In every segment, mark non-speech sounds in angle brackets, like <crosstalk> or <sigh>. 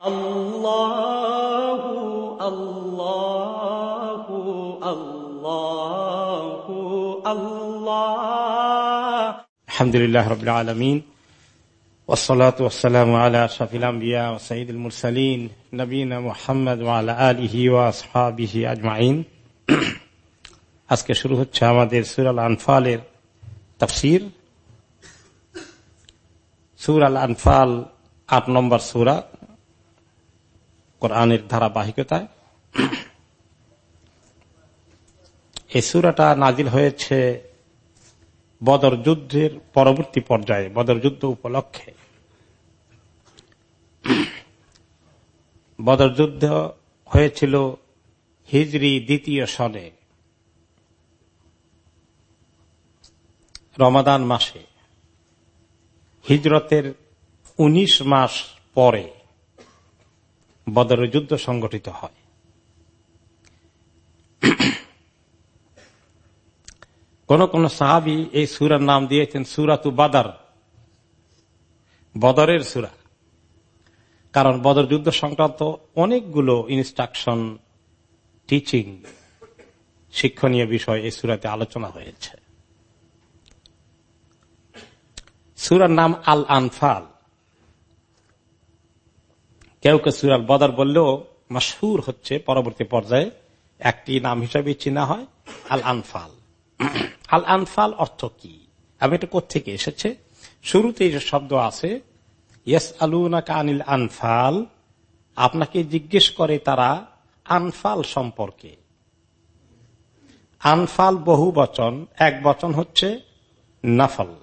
الله الله الله الله الحمد لله رب العالمين والصلاة والسلام على أشرف الأنبياء وسيد المرسلين نبينا محمد وعلى آله وأصحابه أجمعين আজকে শুরু হচ্ছে আমাদের সুরাল আনফালের তফসির সুর আল আনফাল আট নম্বর সুরা কোরআনের ধারাবাহিকতায়। এই সুরাটা নাজিল হয়েছে বদর যুদ্ধের পরবর্তী পর্যায়ে, বদর যুদ্ধ উপলক্ষে। বদর যুদ্ধ হয়েছিল হিজরি দ্বিতীয় সনে, রমাদান মাসে। হিজরতের ১৯ মাস পরে বদর যুদ্ধ সংগঠিত হয়। কোন কোন সাহাবি এই সুরার নাম দিয়েছেন সুরাতু বাদার। বদরের সুরা। কারণ বদর যুদ্ধ সংক্রান্ত অনেকগুলো ইনস্ট্রাকশন টিচিং শিক্ষণীয় বিষয় এই সুরাতে আলোচনা হয়েছে। সুরার নাম আল আনফাল কেউ কেউ সুরাল বদর বললেও মশহুর হচ্ছে পরবর্তী পর্যায়ে। একটি নাম হিসাবে চিনা হয় আল আনফাল <clears throat> আল আনফাল অর্থ কি? আমি এটা কোথেকে এসেছে? শুরুতে যে শব্দ আছে কানিল আনফাল, আপনাকে জিজ্ঞেস করে তারা আনফাল সম্পর্কে। আনফাল বহু বচন, এক বচন হচ্ছে নফল।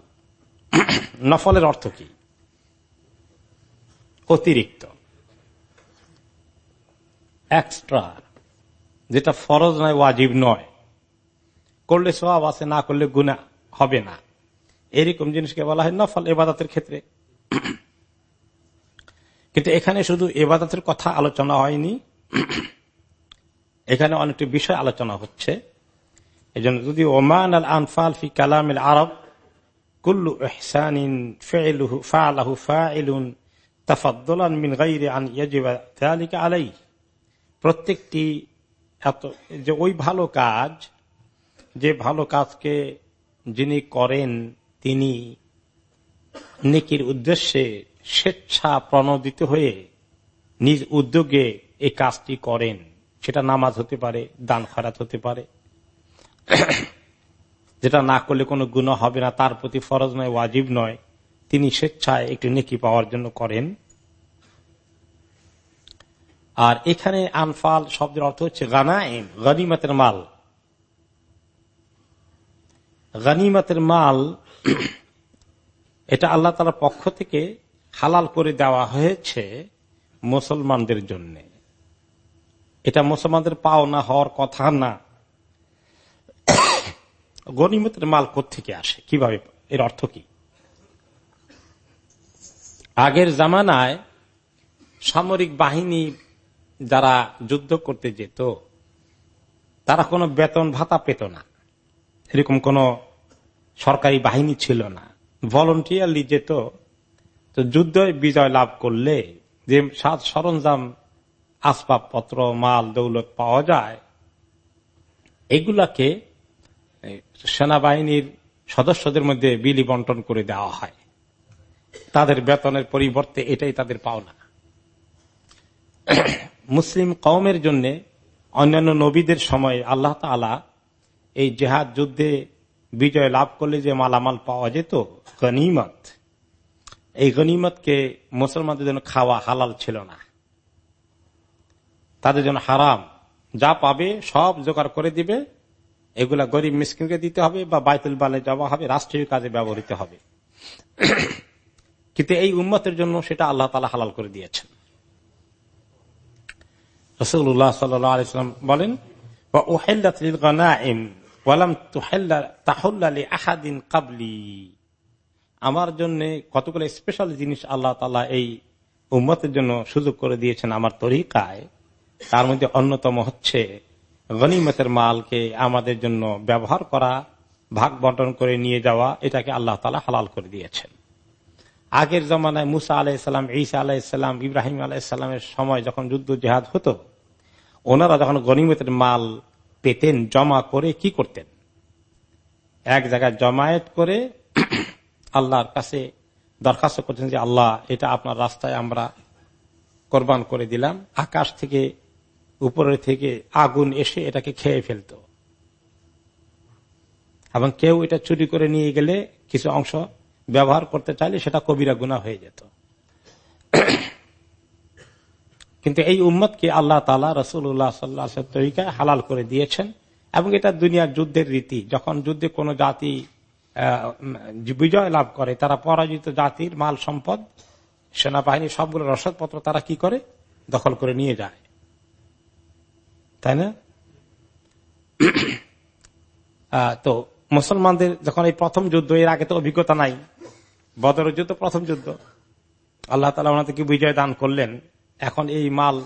<clears throat> নফলের অর্থ কি? অতিরিক্ত। এক্সট্রা যেটা ফরজ নয়, ওয়াজিব নয়। করলে সব আছে, না করলে গুণা হবে না। এরকম জিনিসকে বলা হয় নফল এবাদাতের ক্ষেত্রে। কিন্তু এখানে শুধু এবাদাতের কথা আলোচনা হয়নি। এখানে অনেকটি বিষয় আলোচনা হচ্ছে। এই জন্য যদি ওমান আল আনফাল ফি কালাম আরব, কুল্লু এহসানিন ফেলুহু ফালাহু ফাইলুন তাফাদ্দলান মিন প্রত্যেকটি এত যে ওই ভালো কাজ, যে ভালো কাজকে যিনি করেন তিনি নেকির উদ্দেশ্যে স্বেচ্ছা প্রণোদিত হয়ে নিজ উদ্যোগে এই কাজটি করেন। সেটা নামাজ হতে পারে, দান খরাত হতে পারে। যেটা না করলে কোনো গুণ হবে না, তার প্রতি ফরজ নয়, ওয়াজিব নয়। তিনি স্বেচ্ছায় একটি নেকি পাওয়ার জন্য করেন। আর এখানে আনফাল শব্দের অর্থ হচ্ছে গানাইম, গনিমতের মাল। গানিমতের মাল, এটা আল্লাহ তালার পক্ষ থেকে হালাল করে দেওয়া হয়েছে মুসলমানদের জন্য। এটা মুসলমানদের পাওনা হওয়ার কথা না। গনিমতের মাল থেকে আসে? কীভাবে? এর অর্থ কি? আগের জামানায় সামরিক বাহিনী যারা যুদ্ধ করতে যেত, তারা কোনো বেতন ভাতা পেত না। এরকম কোন সরকারি বাহিনী ছিল না। ভলন্টিয়ারলি যেত, তো যুদ্ধ বিজয় লাভ করলে যে সাজ সরঞ্জাম, আসবাবপত্র, মাল, দৌলত পাওয়া যায়, এগুলাকে সেনাবাহিনীর সদস্যদের মধ্যে বিলি বন্টন করে দেওয়া হয়। তাদের বেতনের পরিবর্তে এটাই তাদের পাওনা। মুসলিম কওমের জন্য অন্যান্য নবীদের সময় আল্লাহ তালা এই জেহাদ যুদ্ধে বিজয় লাভ করলে যে মালামাল পাওয়া যেত, গনিমত। এই গনিমতকে মুসলমানদের জন্য খাওয়া হালাল ছিল না। তাদের জন্য হারাম। যা পাবে সব জোগাড় করে দিবে। এগুলা গরিব মিসকিনকে দিতে হবে বা বাইতুল বালে যাওয়া হবে, রাষ্ট্রীয় কাজে ব্যবহৃত হবে। কিন্তু এই উম্মতের জন্য সেটা আল্লাহ তালা হালাল করে দিয়েছেন। রসুল্লাহ সাল্লাম বলেন আমার জন্য কতগুলো স্পেশাল জিনিস আল্লাহ তালা এই উম্মতের জন্য সুযোগ করে দিয়েছেন আমার তরিকায়। তার মধ্যে অন্যতম হচ্ছে গনিমতের মালকে আমাদের জন্য ব্যবহার করা, ভাগ বন্টন করে নিয়ে যাওয়া, এটাকে আল্লাহ তালা হালাল করে দিয়েছেন। আগের জমানায় মুসা আলাইসাল্লাম ঈসা আলাইসাল্লাম ইব্রাহিম আলাইসাল্লামের সময় যখন যুদ্ধ জেহাদ হতো, ওনারা যখন গনিমতের মাল পেতেন, জমা করে কি করতেন? এক জায়গায় জমায়েত করে <clears throat> আল্লাহর কাছে দরখাস্ত করছেন যে, আল্লাহ, এটা আপনার রাস্তায় আমরা কোরবান করে দিলাম। আকাশ থেকে, উপরে থেকে আগুন এসে এটাকে খেয়ে ফেলত। এবং কেউ এটা চুরি করে নিয়ে গেলে কিছু অংশ ব্যবহার করতে চাইলে সেটা কবিরা গুণা হয়ে যেত। কিন্তু এই উম্মতকে আল্লাহ তালা সাল্লাহ তরিকায় হালাল করে দিয়েছেন এবং এটা দুনিয়ার যুদ্ধের রীতি। যখন যুদ্ধে কোন জাতি বিজয় লাভ করে, তারা পরাজিত জাতির মাল সম্পদ সেনাবাহিনী সবগুলো রসদপত্র তারা কি করে? দখল করে নিয়ে যায়। তাই না? তো মুসলমানদের যখন এই প্রথম যুদ্ধ, এর আগে তো অভিজ্ঞতা নাই। বদর যুদ্ধ, প্রথম যুদ্ধ। আল্লাহ তালা ওনাদেরকে বিজয় দান করলেন? এখন এই মাল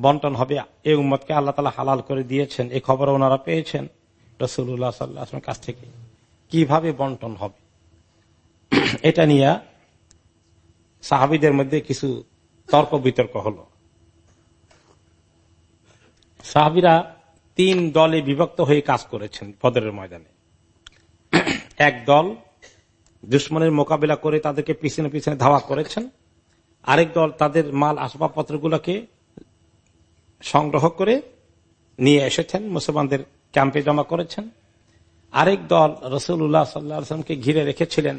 বন্টন হবে, এই উম্মতকে আল্লাহ তালা হালাল করে দিয়েছেন। এই খবর ওনারা পেয়েছেন রসুল্লাহ সাল্লাহ কাছ থেকে। কীভাবে বন্টন হবে? এটা নিয়ে সাহাবিদের মধ্যে কিছু তর্ক বিতর্ক হল। সাহাবিরা তিন দলে বিভক্ত হয়ে কাজ করেছেন পদরের ময়দানে। এক দল দুশ্মনের মোকাবিলা করে তাদেরকে পিছনে পিছনে ধাওয়া করেছেন। আরেক দল তাদের মাল আসবাবপত্রগুলোকে সংগ্রহ করে নিয়ে এসেছেন, মুসলমানদের ক্যাম্পে জমা করেছেন। আরেক দল রসুল্লাহ সাল্লামকে ঘিরে রেখেছিলেন।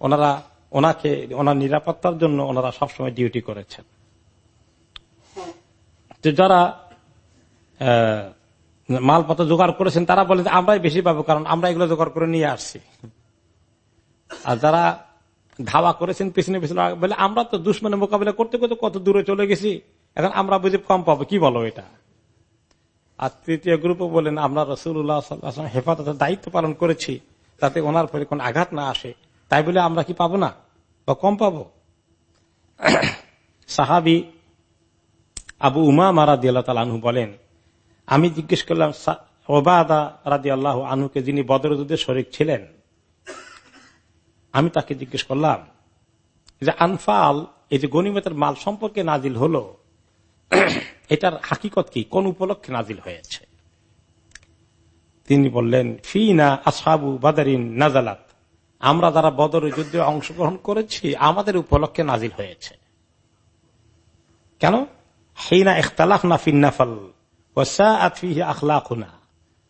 ওনারা, ওনাকে, ওনার নিরাপত্তার জন্য ওনারা সবসময় ডিউটি করেছেন। তো যারা মালপত্র জোগাড় করেছেন, তারা বলে আমরাই বেশি পাবো, কারণ আমরা এগুলো জোগাড় করে নিয়ে আসছি। আর যারা ধাওয়া করেছেন, পিছনে পিছনে বলে, আমরা তো দুশ্মনের মোকাবিলা করতে করতে কত দূরে চলে গেছি। এখন আমরা বুঝি কম পাবো, কি বলো এটা? আর তৃতীয় গ্রুপও বলেন, আমরা রসুল্লাহ হেফাজতের দায়িত্ব পালন করেছি তাতে ওনার পরে কোন আঘাত না আসে। তাই বলে আমরা কি পাবো না? বা কম পাবো? <coughs> সাহাবি আবু উমা মারা দিয়াল আনহু বলেন, আমি জিজ্ঞেস করলাম ওবাদা রাদি আল্লাহ আনুকে যিনি বদরুদ্দের শরিক ছিলেন আমি তাকে জিজ্ঞেস করলাম যে, আনফাল, এই যে গনিমতের মাল সম্পর্কে নাজিল হলো, এটার হাকিকত কি? কোন উপলক্ষে নাজিল হয়েছে? তিনি বললেন, ফিনা আসাবু বাদারিন নাজালাত। আমরা যারা বদর যুদ্ধে অংশগ্রহণ করেছি, আমাদের উপলক্ষে নাজিল হয়েছে। কেন? হেইনা ইখতালাফ না ফিন্নাফল আখলাখুনা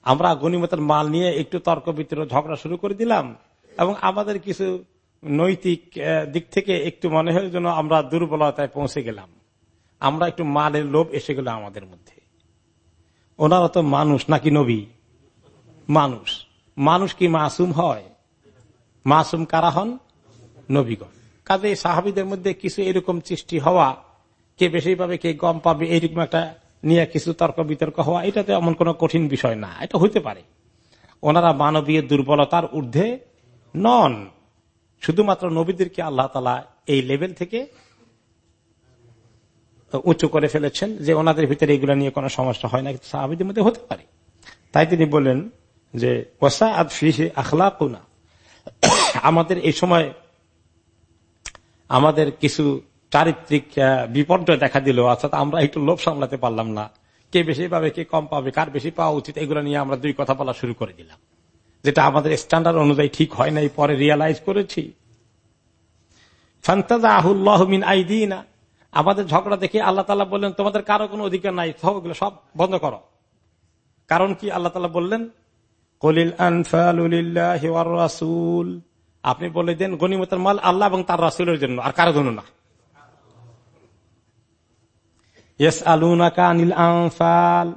আমরা গণিমতের মাল নিয়ে একটু তর্ক বিতর্ক, ঝগড়া শুরু করে দিলাম। এবং আমাদের কিছু নৈতিক দিক থেকে একটু মনে হয় যেন আমরা দুর্বলতায় পৌঁছে গেলাম। আমরা একটু মালের লোভ এসে গেল আমাদের মধ্যে। ওনারা তো মানুষ, নাকি নবী? মানুষ। মানুষ কি মাসুম হয়? মাসুম কারা হন? নবীগণ। কাজে সাহাবিদের মধ্যে কিছু এরকম সৃষ্টি হওয়া, কে বেশি পাবে, কে গম পাবে এইরকম একটা নিয়ে কিছু তর্ক বিতর্ক হওয়া এটাতে এমন কোন কঠিন বিষয় না। এটা হইতে পারে। ওনারা মানবীয় দুর্বলতার ঊর্ধ্বে নন শুধুমাত্র নবীদেরকে আল্লাহ তালা এই লেভেল থেকে উঁচু করে ফেলেছেন যে ওনাদের ভিতরে এগুলো নিয়ে কোনো সমস্যা হয় না, কিন্তু সাহাবিদের মধ্যে হতে পারে। তাই তিনি বলেন যে ওসা আদ ফিহে আখলাকুনা। আমাদের এই সময় আমাদের কিছু চারিত্রিক বিপর্যয় দেখা দিল, অর্থাৎ আমরা একটু লোভ সামলাতে পারলাম না। কে বেশি পাবে, কে কম পাবে, কার বেশি পাওয়া উচিত, এগুলো নিয়ে আমরা দুই কথা বলা শুরু করে দিলাম। যেটা আমাদের স্ট্যান্ডার্ড অনুযায়ী ঠিক হয় নাই, পরে রিয়ালাইজ করেছি। আইদিনা। আমাদের ঝগড়া দেখে আল্লাহ তালা বললেন, তোমাদের কারও কোনো অধিকার নাই, সবগুলো সব বন্ধ করো। কারণ কি? আল্লাহ তালা বললেন, কলিল রাসুল। আপনি বলে দেন, গনিমতের মাল আল্লাহ এবং তার রাসুলের জন্য, আর কারও জন্য না। ইয়েস আলুনাকা আনিল আনফাল।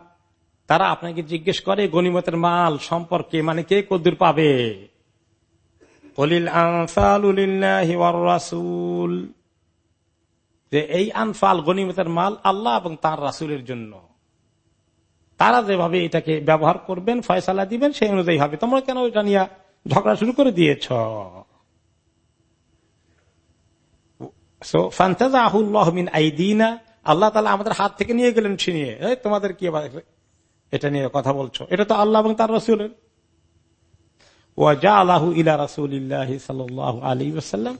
তারা আপনাকে জিজ্ঞেস করে গনিমতের মাল সম্পর্কে মানে কে কদ্দুর পাবে? যে এই আনফাল গনিমতের মাল আল্লাহ এবং তার রাসুলের জন্য। তারা যেভাবে এটাকে ব্যবহার করবেন, ফয়সালা দিবেন, সেই অনুযায়ী হবে। তোমরা কেন এটা নিয়ে ঝগড়া শুরু করে দিয়েছ? আল্লাহ তালা আমাদের হাত থেকে নিয়ে গেলেন ছিনিয়ে। তোমাদের কি এটা নিয়ে কথা বলছো। এটা তো আল্লাহ এবং তার রসুলের। ওয়াজা আল্লাহ ইলা রাসুল আলী ওসাল্লাম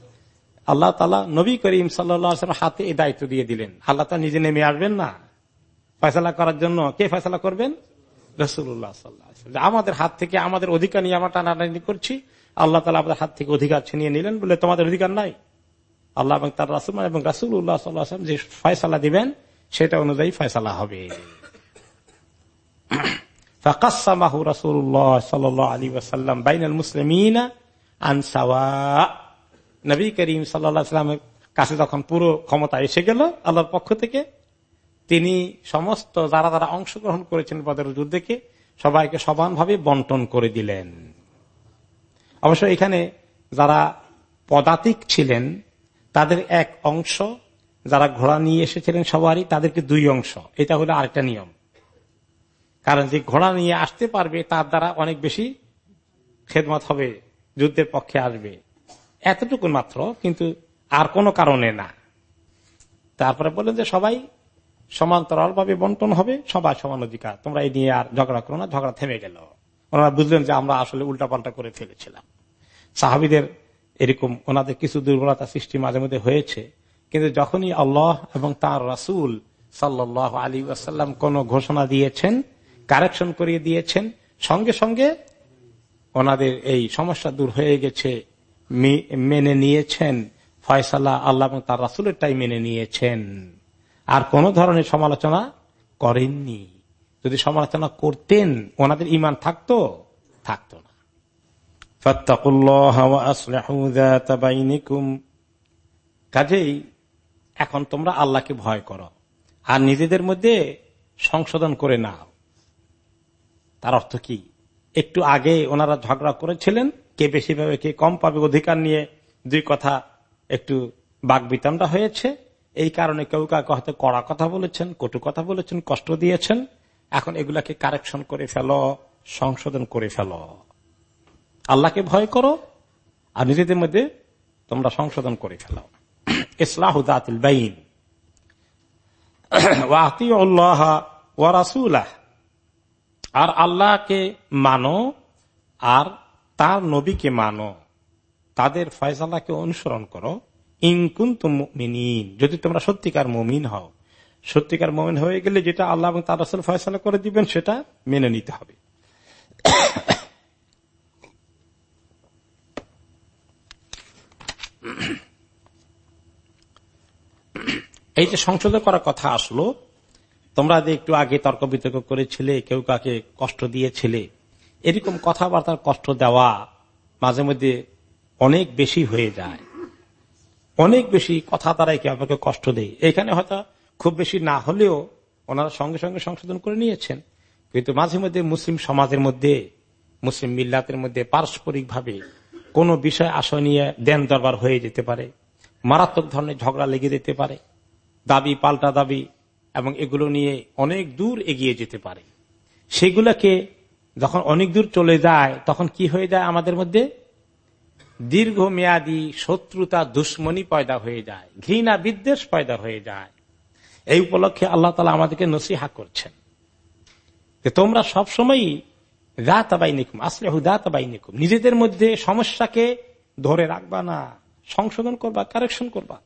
আল্লাহ তালা নবী করিম সাল্লাম হাতে এই দায়িত্ব দিয়ে দিলেন। আল্লাহ তা নিজে নেমে আসবেন না। ফয়সলা করার জন্য কে ফয়সলা করবেন? রসুল্লাহ সাল্লাহ আমাদের হাত থেকে আমাদের অধিকার নিয়ে আমরা টানাটানি করছি। আল্লাহ তালা আমাদের হাত থেকে অধিকার ছিনিয়ে নিলেন বলে তোমাদের অধিকার নাই। আল্লাহ এবং তার রাসুল এবং রাসুল উল্লাহ সাল্লাম যে ফয়সালা দিবেন, সেটা অনুযায়ী ফয়সালা হবে। ফাকাসামাহু রাসুল্লাহ সাল আলী ওয়াসাল্লাম বাইনাল মুসলিমিন আনসাওয়া নবী করিম সাল্লামের কাছে যখন পুরো ক্ষমতা এসে গেল, আল্লাহর পক্ষ থেকে, তিনি সমস্ত যারা যারা অংশগ্রহণ করেছেন বদের যুদ্ধকে, সবাইকে সমানভাবে বন্টন করে দিলেন। অবশ্য এখানে যারা পদাতিক ছিলেন, তাদের এক অংশ, যারা ঘোড়া নিয়ে এসেছিলেন সবারই, তাদেরকে দুই অংশ। এটা হলো আরেকটা নিয়ম। কারণ যে ঘোড়া নিয়ে আসতে পারবে, তার দ্বারা অনেক বেশি খেদমত হবে, যুদ্ধের পক্ষে আসবে। এতটুকু মাত্র, কিন্তু আর কোনো কারণে না। তারপরে বললেন যে সবাই সমান্তরাল ভাবে বন্টন হবে সবাই সমান অধিকার। তোমরা এই নিয়ে আর ঝগড়া করো না, ঝগড়া থেমে গেল। ওনারা বুঝলেন যে আমরা আসলে উল্টাপাল্টা করে ফেলেছিলাম। সাহাবিদের এরকম ওনাদের কিছু দুর্বলতা সৃষ্টি মাঝে মধ্যে হয়েছে, কিন্তু যখনই আল্লাহ এবং তার রাসুল সাল্লাহ আলী আসাল্লাম কোন ঘোষণা দিয়েছেন কারেকশন করিয়ে দিয়েছেন। সঙ্গে সঙ্গে ওনাদের এই সমস্যা দূর হয়ে গেছে। মেনে নিয়েছেন। ফয়সালা আল্লাহ এবং তার রাসুলেরটাই মেনে নিয়েছেন। আর কোন ধরনের সমালোচনা করেননি। যদি সমালোচনা করতেন ওনাদের ইমান থাকতো? থাকতো না। কাজেই এখন তোমরা আল্লাহকে ভয় করো। আর নিজেদের মধ্যে সংশোধন করে নাও। তার অর্থ কি? একটু আগে ওনারা ঝগড়া করেছিলেন, কে বেশি পাবে, কে কম পাবে, অধিকার নিয়ে দুই কথা একটু বাগবিতণ্ডা হয়েছে। এই কারণে কেউ কাউকে হয়তো কড়া কথা বলেছেন, কটু কথা বলেছেন, কষ্ট দিয়েছেন। এখন এগুলাকে কারেকশন করে ফেল, সংশোধন করে ফেল। আল্লাহকে ভয় করো আর নিজেদের মধ্যে তোমরা সংশোধন করে ফেলো। ইসলাহুদাতিল বাইন। আর আল্লাহকে মানো আর তার নবীকে মানো। তাদের ফয়সালাকে অনুসরণ করো। ইনকুন মিনীন যদি তোমরা সত্যিকার মমিন হও, সত্যিকার মমিন হয়ে গেলে যেটা আল্লাহ এবং তার আসল ফয়সালা করে দিবেন, সেটা মেনে নিতে হবে। এই যে সংশোধন করার কথা আসলো তোমরা যে একটু আগে তর্ক বিতর্ক করেছিলে, কেউ কাকে কষ্ট দিয়েছিলে, এরকম কথাবার্তার কষ্ট দেওয়া মাঝে মধ্যে অনেক বেশি হয়ে যায়। অনেক বেশি কথা তারাই কে আপনাকে কষ্ট দেয়। এখানে হয়তো খুব বেশি না হলেও ওনারা সঙ্গে সঙ্গে সংশোধন করে নিয়েছেন। কিন্তু মাঝে মধ্যে মুসলিম সমাজের মধ্যে, মুসলিম মিল্লাতের মধ্যে পারস্পরিক ভাবে কোন বিষয় আশয় নিয়ে দেন দরবার হয়ে যেতে পারে। মারাত্মক ধরনের ঝগড়া লেগে যেতে পারে। দাবি, পাল্টা দাবি এবং এগুলো নিয়ে অনেক দূর এগিয়ে যেতে পারে। সেগুলোকে যখন অনেক দূর চলে যায়, তখন কি হয়ে যায় আমাদের মধ্যে? দীর্ঘমেয়াদী শত্রুতা, দুশ্মনী পয়দা হয়ে যায়, ঘৃণা, বিদ্বেষ পয়দা হয়ে যায়। এই উপলক্ষে আল্লাহ তালা আমাদেরকে নসিহা করছেন যে তোমরা সবসময় নিকুম আসলে নিকুম নিজেদের মধ্যে সমস্যাকে ধরে রাখবা না, সংশোধন করবা কারেকশন করবা।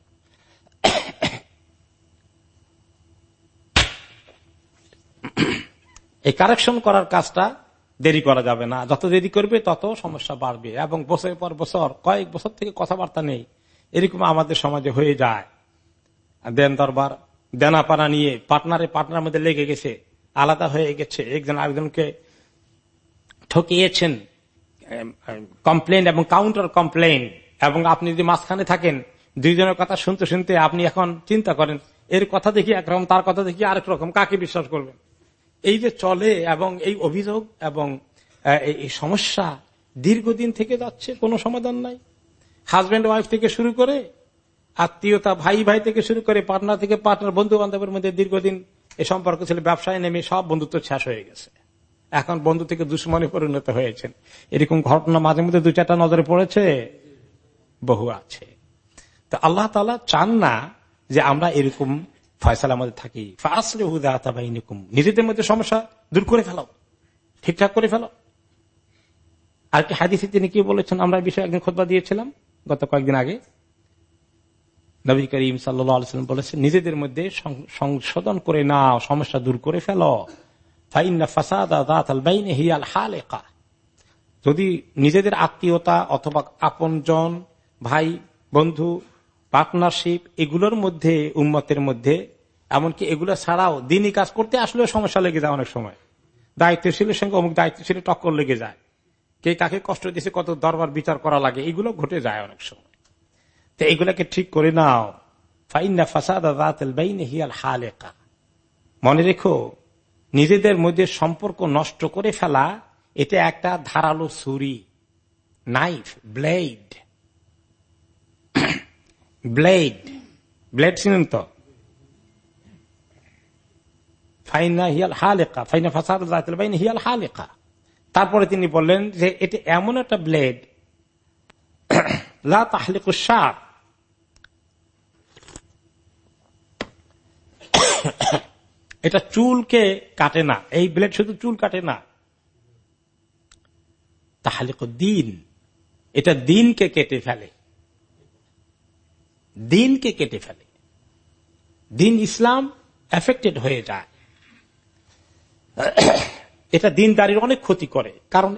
এই কারেকশন করার কাজটা দেরি করা যাবে না। যত দেরি করবে, তত সমস্যা বাড়বে। এবং বছরের পর বছর, কয়েক বছর থেকে কথাবার্তা নেই। এরকম আমাদের সমাজে হয়ে যায়। দেন দরবার দেনা পানা নিয়ে পার্টনারে পার্টনার মধ্যে লেগে গেছে, আলাদা হয়ে গেছে। একজন আরেকজনকে ঠকিয়েছেন কমপ্লেন এবং কাউন্টার কমপ্লেন এবং আপনি যদি মাঝখানে থাকেন, দুইজনের কথা শুনতে শুনতে আপনি এখন চিন্তা করেন, এর কথা দেখি একরকম, তার কথা দেখি আরেক রকম, কাকে বিশ্বাস করবেন? এই যে চলে এবং এই অভিযোগ এবং এই সমস্যা দীর্ঘদিন থেকে যাচ্ছে, কোনো সমাধান নাই। হাজব্যান্ড ওয়াইফ থেকে শুরু করে, আত্মীয়তা, ভাই ভাই থেকে শুরু করে পার্টনার থেকে পার্টনার বন্ধু বান্ধবের মধ্যে দীর্ঘদিন এই সম্পর্ক ছিল, ব্যবসায় নেমে সব বন্ধুত্ব শেষ হয়ে গেছে। এখন বন্ধু থেকে দুশ্মনে পরিণত হয়েছেন। এরকম ঘটনা মাঝে মধ্যে দু চারটা নজরে পড়েছে, বহু আছে। তো আল্লাহ তালা চান না যে আমরা এরকম ফয়সালার মধ্যে থাকি। নিজেদের মধ্যে সমস্যা দূর করে ফেলাও ঠিকঠাক করে ফেলো। আর কি হাদিসে তিনি কি বলেছেন? আমরা বিষয়ে একদিন খোদবা দিয়েছিলাম গত কয়েকদিন আগে। নবী করিম সাল্লাম বলেছেন, নিজেদের মধ্যে সংশোধন করে নাও, সমস্যা দূর করে ফেল। যদি নিজেদের আত্মীয়তা অথবা আপনজন, ভাই, বন্ধু, পার্টনারশিপ এগুলোর মধ্যে, উম্মতের মধ্যে এমনকি এগুলো ছাড়াও দিনই কাজ করতে আসলেও সমস্যা লেগে যায় অনেক সময়। দায়িত্বশীলের সঙ্গে অমুক দায়িত্বশীল টক্কর লেগে যায়। কে কাকে কষ্ট দিয়েছে কত দরবার বিচার করা লাগে, এগুলো ঘটে যায় অনেক সময়। তো এগুলাকে ঠিক করে নাও। মনে রেখো, নিজেদের মধ্যে সম্পর্ক নষ্ট করে ফেলা, এটা একটা ধারালো ছুরি। Knife, blade. <coughs> ব্লেড। ব্লেড চিনেন তো? ফাইনা হিয়াল হালেকা, ফাইনা ফাসাদ হিয়াল হালেকা। তারপরে তিনি বললেন যে এটি এমন একটা ব্লেড <clears throat> লা <clears throat> এটা চুলকে কাটে না, এই ব্লেড শুধু চুল কাটে না। তাহলে দিন, এটা দিনকে কেটে ফেলে। দিনকে কেটে ফেলে। দিন ইসলাম এফেক্টেড হয়ে যায়। <coughs> এটা দিনদারির অনেক ক্ষতি করে। কারণ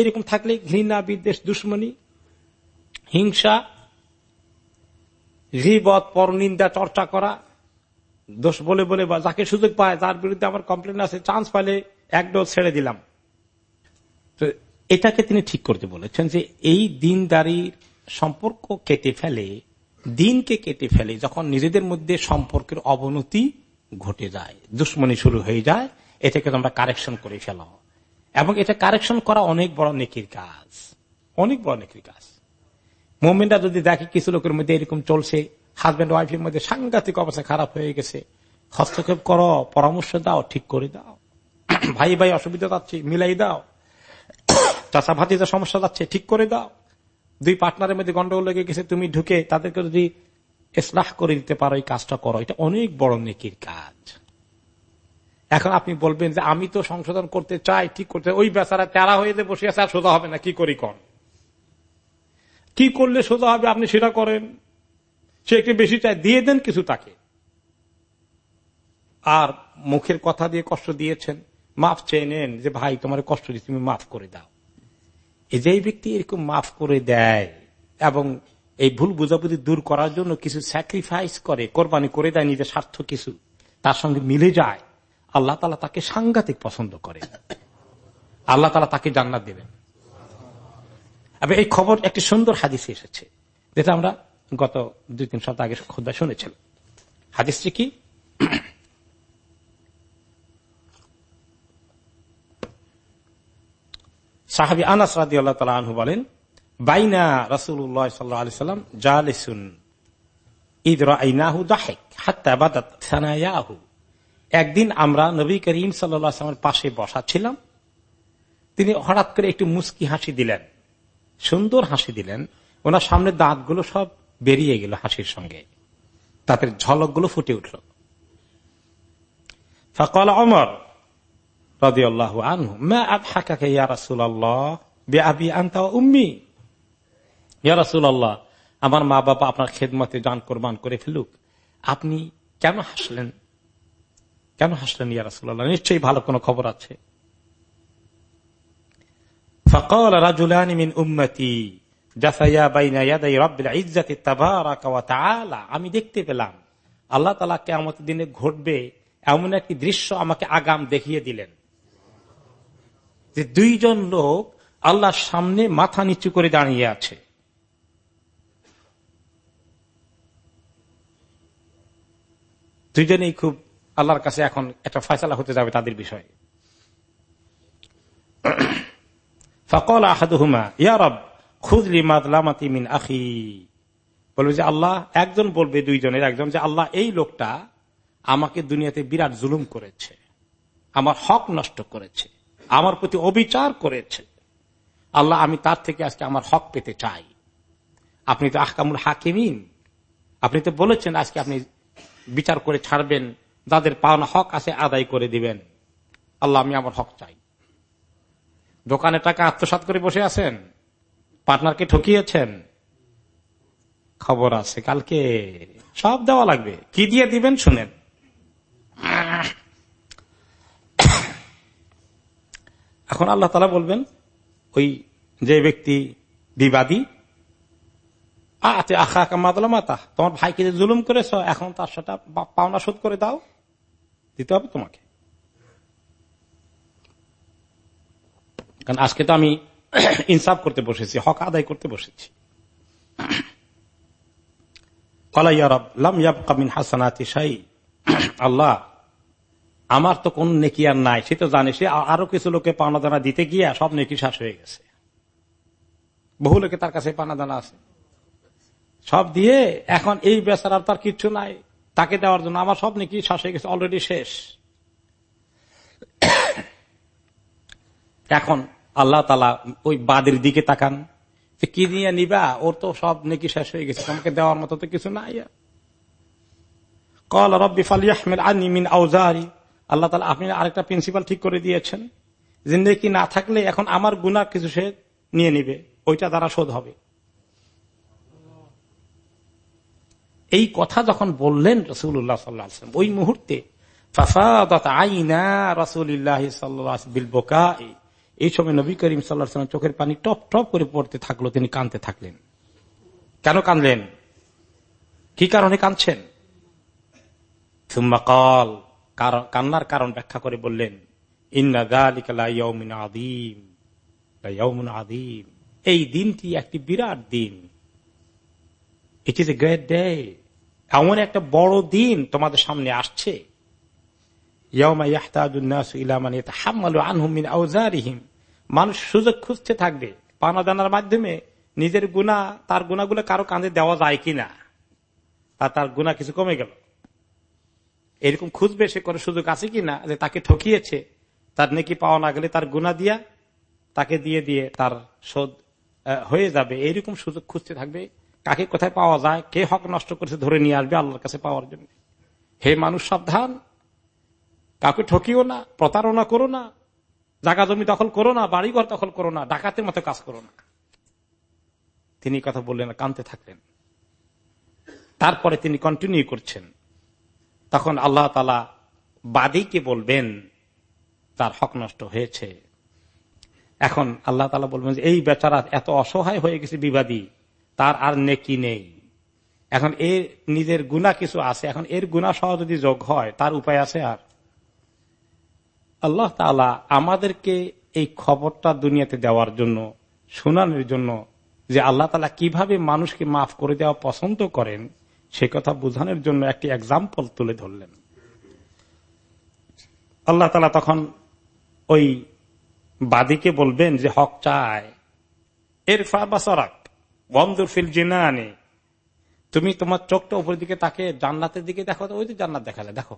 এরকম থাকলে ঘৃণা, বিদ্বেষ, দুশ্মনী, হিংসা রিবত পরনিন্দা, চর্চা করা, দোষ বলে বলে বা যাকে সুযোগ পায়, যার বিরুদ্ধে আমার কমপ্লেন আছে চান্স পাইলে এক ডোজ ছেড়ে দিলাম। তো এটাকে তিনি ঠিক করতে বলেছেন যে এই দিনদারির সম্পর্ক কেটে ফেলে, দিনকে কেটে ফেলে যখন নিজেদের মধ্যে সম্পর্কের অবনতি ঘটে যায়, দুশ্মনী শুরু হয়ে যায় এটাকে তোমরা কারেকশন করে ফেল এবং এটা কারেকশন করা অনেক বড় নেকির কাজ। অনেক বড় নেকির কাজ। মোমেন্টটা যদি দেখে কিছু লোকের মধ্যে এরকম চলছে হাজব্যান্ড ওয়াইফের মধ্যে সাংঘাতিক অবস্থা খারাপ হয়ে গেছে, হস্তক্ষেপ করো, পরামর্শ দাও, ঠিক করে দাও। <clears throat> ভাই ভাই, অসুবিধা যাচ্ছে, মিলাই দাও। <clears throat> চাষা ভাতিজা সমস্যা যাচ্ছে, ঠিক করে দাও। দুই পার্টনারের মধ্যে গন্ডগোল লেগে গেছে, তুমি ঢুকে তাদেরকে যদি এসলাহ করে দিতে পারো, এই কাজটা করো। এটা অনেক বড় নেকির কাজ। এখন আপনি বলবেন যে আমি তো সংশোধন করতে চাই, ঠিক করতে ওই বেচারা তেরা হয়ে বসে আছে, আর সোজা হবে না, কি করি কন? কি করলে সোজা হবে, আপনি সেটা করেন। সে একটু বেশি চায়, দিয়ে দেন কিছু তাকে। আর মুখের কথা দিয়ে কষ্ট দিয়েছেন, মাফ চেয়ে নেন যে, ভাই, তোমার কষ্ট দিয়ে তুমি মাফ করে দাও। এই যে ব্যক্তি এরকম মাফ করে দেয়, এবং এই ভুল বুঝাবুঝি দূর করার জন্য কিছু স্যাক্রিফাইস করে, কোরবানি করে দেয়, নিজের স্বার্থ কিছু, তার সঙ্গে মিলে যায়। আল্লাহ তালা তাকে সাংঘাতিক পছন্দ করে আল্লাহ তালা তাকে জান্নাত দেবেন। এই খবর, একটি সুন্দর হাদিসে এসেছে, যেটা আমরা গত দুই তিন সপ্তাহ আগে খোদা শুনেছিল হাদিসটি কি? সাহাবি আনাস রাদি আল্লাহ তালা আনহু বলেন, বাইনা রসুল্লাহ সাল্লাম জালেসুন ঈদ রাইনাহু দাহেক হাত্তা বাদাত সানায়াহু। একদিন আমরা নবী করিম সাল্লামের পাশে বসা ছিলাম তিনি হঠাৎ করে একটু মুস্কি হাসি দিলেন। সুন্দর হাসি দিলেন। ওনার সামনে দাঁতগুলো সব বেরিয়ে গেল হাসির সঙ্গে। তাদের ঝলকগুলো ফুটে উঠল। ফকল অমর আমার মা বাবা আপনার খেদমতে যান কোরবান করে ফেলুক। আপনি কেন হাসলেন? কেন হাসলেন ইয়া রাসুল্লাহ নিশ্চয়ই ভালো কোনো খবর আছে। আমি দেখতে পেলাম, আল্লাহ তালা কেমন দিনে ঘটবে এমন একটি দৃশ্য আমাকে আগাম দেখিয়ে দিলেন। যে দুইজন লোক আল্লাহর সামনে মাথা নিচু করে দাঁড়িয়ে আছে। দুইজনেই খুব আল্লাহর কাছে এখন একটা ফয়সলা হতে যাবে তাদের বিষয়ে। ফকল আহাদুহুমা ইয়ারব খুদলি মাদলামাতি মিন আখি। বলবে যে আল্লাহ, একজন বলবে দুইজনের, একজন যে আল্লাহ এই লোকটা আমাকে দুনিয়াতে বিরাট জুলুম করেছে, আমার হক নষ্ট করেছে, আমার প্রতি অবিচার করেছে। আল্লাহ, আমি তার থেকে আজকে আমার হক পেতে চাই। আপনি তো আহকামুল হাকিমিন। আপনি তো বলেছেন আজকে আপনি বিচার করে ছাড়বেন যাদের পাওনা হক আছে আদায় করে দিবেন। আল্লাহ, আমি আমার হক চাই। দোকানে টাকা আত্মসাত করে বসে আছেন? পার্টনারকে ঠকিয়েছেন? খবর আছে কালকে। সব দেওয়া লাগবে। কি দিয়ে দিবেন শুনেন। এখন আল্লাহ তালা বলবেন, ওই যে ব্যক্তি বিবাদী, আতে আখা কামাতলা মাতা তোমার ভাইকে যে জুলুম করেছ, এখন তার সাথে পাওনা শোধ করে দাও। দিতে হবে তোমাকে। কারণ আজকে তো আমি <clears throat> ইনসাফ করতে বসেছি, হক আদায় করতে বসেছি। <clears throat> আল্লাহ, আমার তো কোন নেকি আর নাই, সে তো জানে, সে আরও কিছু লোকে পাওনা দানা দিতে গিয়া সব নেকি শ্বাস হয়ে গেছে। বহু লোকে তার কাছে পানা দানা আছে। সব দিয়ে এখন এই বেচারার তার কিচ্ছু নাই। তাকে দেওয়ার জন্য আমার সব নাকি হয়ে গেছে অলরেডি শেষ। এখন আল্লাহ তালা ওই বাদের দিকে তাকান। কি নিয়ে নিবা? ওর তো সব নাকি শেষ হয়ে গেছে, তোমাকে দেওয়ার মতো তো কিছু নাই। কল রব্বি ফালিয়াহমেদ আনিমিন আউজারি আল্লাহ তালা আপনি আরেকটা প্রিন্সিপাল ঠিক করে দিয়েছেন। যে নেকি না থাকলে এখন আমার গুনার কিছু সে নিয়ে নিবে, ওইটা দ্বারা শোধ হবে। এই কথা যখন বললেন রসুল্লাহ সাল্লাম ওই মুহূর্তে এই সময় নবী করিম সাল্লাহ চোখের পানি টপ টপ করে পড়তে থাকল, তিনি কানতে থাকলেন। কেন কানলেন কি কারণে কানছেন কল কান্নার কারণ ব্যাখ্যা করে বললেন আদিম এই দিনটি একটি বিরাট দিন। It is a great day এমন একটা বড় দিন তোমাদের সামনে আসছে। মানুষ সুযোগ খুঁজতে থাকবে পানা দানার মাধ্যমে নিজের গুণা, তার গুণাগুলো কারও কাঁধে দেওয়া যায় কিনা? আর তার গুণা কিছু কমে গেল। এরকম খুঁজবে সে কোনো সুযোগ আছে কিনা যে তাকে ঠকিয়েছে? তার নেকি পাওয়া না গেলে তার গুণা দিয়া তাকে দিয়ে দিয়ে তার শোধ হয়ে যাবে। এইরকম সুযোগ খুঁজতে থাকবে কাকে কোথায় পাওয়া যায়, কে হক নষ্ট করেছে ধরে নিয়ে আসবে আল্লাহর কাছে পাওয়ার জন্য। হে মানুষ, সাবধান। কাউকে ঠকিও না, প্রতারণা করো না, জাগা জমি দখল করো না, বাড়িঘর দখল করো না, ডাকাতের মতো কাজ করো না। তিনি কথা বললেন কানতে থাকলেন। তারপরে তিনি কন্টিনিউ করছেন। তখন আল্লাহ তালা বাদীকে বলবেন, তার হক নষ্ট হয়েছে। এখন আল্লাহ তালা বলবেন এই বেচারা এত অসহায় হয়ে গেছে বিবাদী। তার আর নেকি নেই। এখন এর নিজের গুণা কিছু আছে, এখন এর গুণা সহ যদি যোগ হয়, তার উপায় আছে আর? আল্লাহ তালা আমাদেরকে এই খবরটা দুনিয়াতে দেওয়ার জন্য, শোনানোর জন্য যে আল্লাহ তালা কীভাবে মানুষকে মাফ করে দেওয়া পছন্দ করেন, সে কথা বোঝানোর জন্য একটি এক্সাম্পল তুলে ধরলেন। আল্লাহ তালা তখন ওই বাদীকে বলবেন যে, হক চায় এর ফাবাসরাক বন্দর জিনানি। তুমি তোমার চোখটা উপরের দিকে তাকে জান্নাতের দিকে দেখো ওই তো জান্নাত দেখালে, দেখো।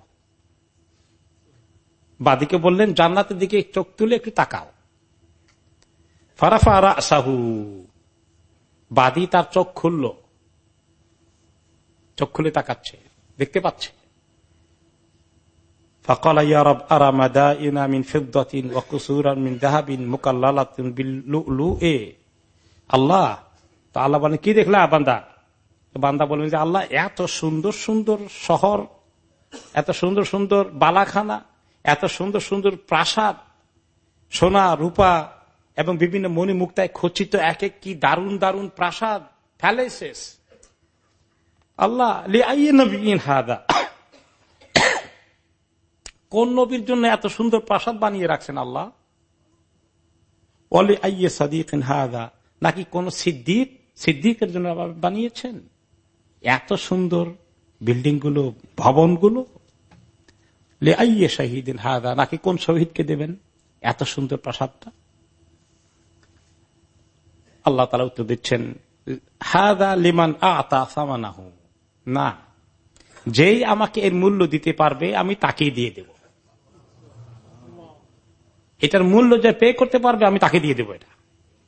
বাদিকে বললেন, জান্নাতের দিকে চোখ তুলে একটু তাকাও। ফারাফারা সাহু বাদি তার চোখ খুলল। চোখ খুলে তাকাচ্ছে, দেখতে পাচ্ছে। আল্লাহ তো আল্লাহ বলেন, কি দেখলা বান্দা? বান্দা বলবেন যে, আল্লাহ, এত সুন্দর সুন্দর শহর, এত সুন্দর সুন্দর বালাখানা, এত সুন্দর সুন্দর প্রাসাদ, সোনা, রূপা এবং বিভিন্ন মণি মুক্তায় খচিত এক এক কি দারুণ দারুণ প্রাসাদ প্যালেসেস আল্লাহ হাদা? কোন নবীর জন্য এত সুন্দর প্রাসাদ বানিয়ে রাখছেন আল্লাহ? অলি আইয়ে সাদিক হাদা? নাকি কোন সিদ্দিক সিদ্দিকের জন্য বানিয়েছেন। এত সুন্দর বিল্ডিংগুলো ভবনগুলো। লে আইয়ে শহীদিন হাদা, নাকি কোন শহীদকে দেবেন? এত সুন্দর প্রাসাদটা। আল্লাহ তালা উত্তর দিচ্ছেন, হাদা লিমান আতা সামানাহু। না, যেই আমাকে এর মূল্য দিতে পারবে, আমি তাকেই দিয়ে দেব। এটার মূল্য যে পে করতে পারবে, আমি তাকে দিয়ে দেব এটা।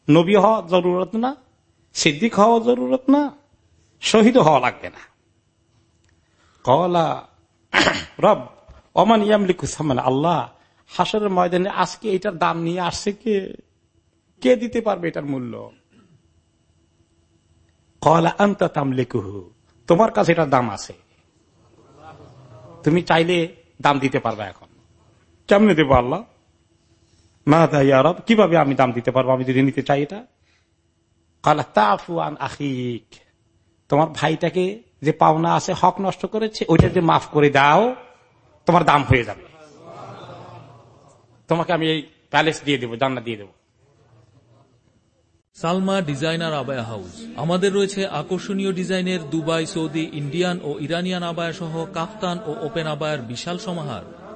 নবী হওয়া জরুরত না। সিদ্দিক হওয়া জরুরত না, শহীদ হওয়া লাগবে না। কলা, রব অমান ইয়ামলিকুসামান আল্লাহ হাসরের ময়দানে আজকে এটার দাম নিয়ে আসছে কে? কে দিতে পারবে এটার মূল্য? কলা আন্তা তামলিকুহু, তোমার কাছে এটার দাম আছে। তুমি চাইলে দাম দিতে পারবে এখন। কেমনি দেবো আল্লাহ? মা দাই আরব কীভাবে আমি দাম দিতে পারব? আমি যদি নিতে চাই এটা? কালা তাফুয়ান আখিক তোমার ভাইটাকে যে পাওনা আছে, হক নষ্ট করেছে ওইটা যে মাফ করে দাও, তোমার দাম হয়ে যাবে। তোমাকে আমি এই প্যালেস দিয়ে দেবো, জান্নাত দিয়ে দেবো। Salma designer abaya house. আমাদের রয়েছে আকর্ষণীয় ডিজাইনের দুবাই, সৌদি, ইন্ডিয়ান ও ইরানিয়ান আবায়া সহ কাফতান ও ওপেন আবায়ের বিশাল সমাহার।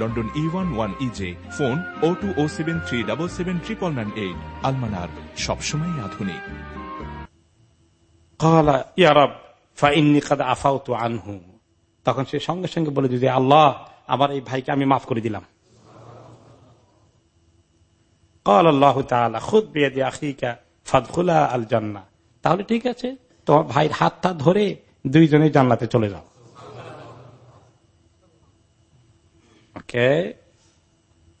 London E one one EJ phone oh two oh seven three double seven triple nine eight Almanar সবসময় আধুনিক। আনহু। তখন সে সঙ্গে সঙ্গে বলে দিদি আল্লাহ আমার এই ভাইকে আমি মাফ করে দিলাম। কল আল্লাহ খুদ বিয়াদি আখিকা ফাদখুলা আল জান্না তাহলে ঠিক আছে, তোমার ভাইয়ের হাতটা ধরে দুইজনে জান্নাতে চলে যাও। ওকে?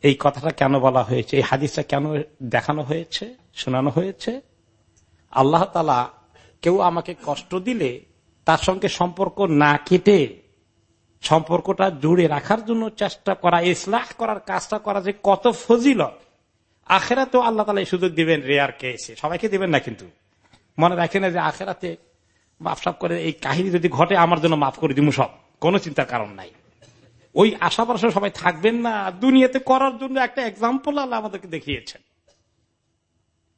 এই কথাটা কেন বলা হয়েছে? এই হাদিসটা কেন দেখানো হয়েছে? শোনানো হয়েছে? আল্লাহ তালা কেউ আমাকে কষ্ট দিলে, তার সঙ্গে সম্পর্ক না কেটে, সম্পর্কটা জুড়ে রাখার জন্য চেষ্টা করা, ইসলাহ করার কাজটা করা যে কত ফজিল আখেরাতেও আল্লাহ তালা সুযোগ দিবেন রেয়ার কেসে। সবাইকে দিবেন না কিন্তু? মনে রাখে না যে আখেরাতে মাফসাফ করে, এই কাহিনী যদি ঘটে, আমার জন্য মাফ করে দিব সব। কোনো চিন্তার কারণ নাই। ওই আশা ভরসা সবাই থাকবেন না। দুনিয়াতে করার জন্য একটা এক্সাম্পল আল্লাহ আমাদেরকে দেখিয়েছেন।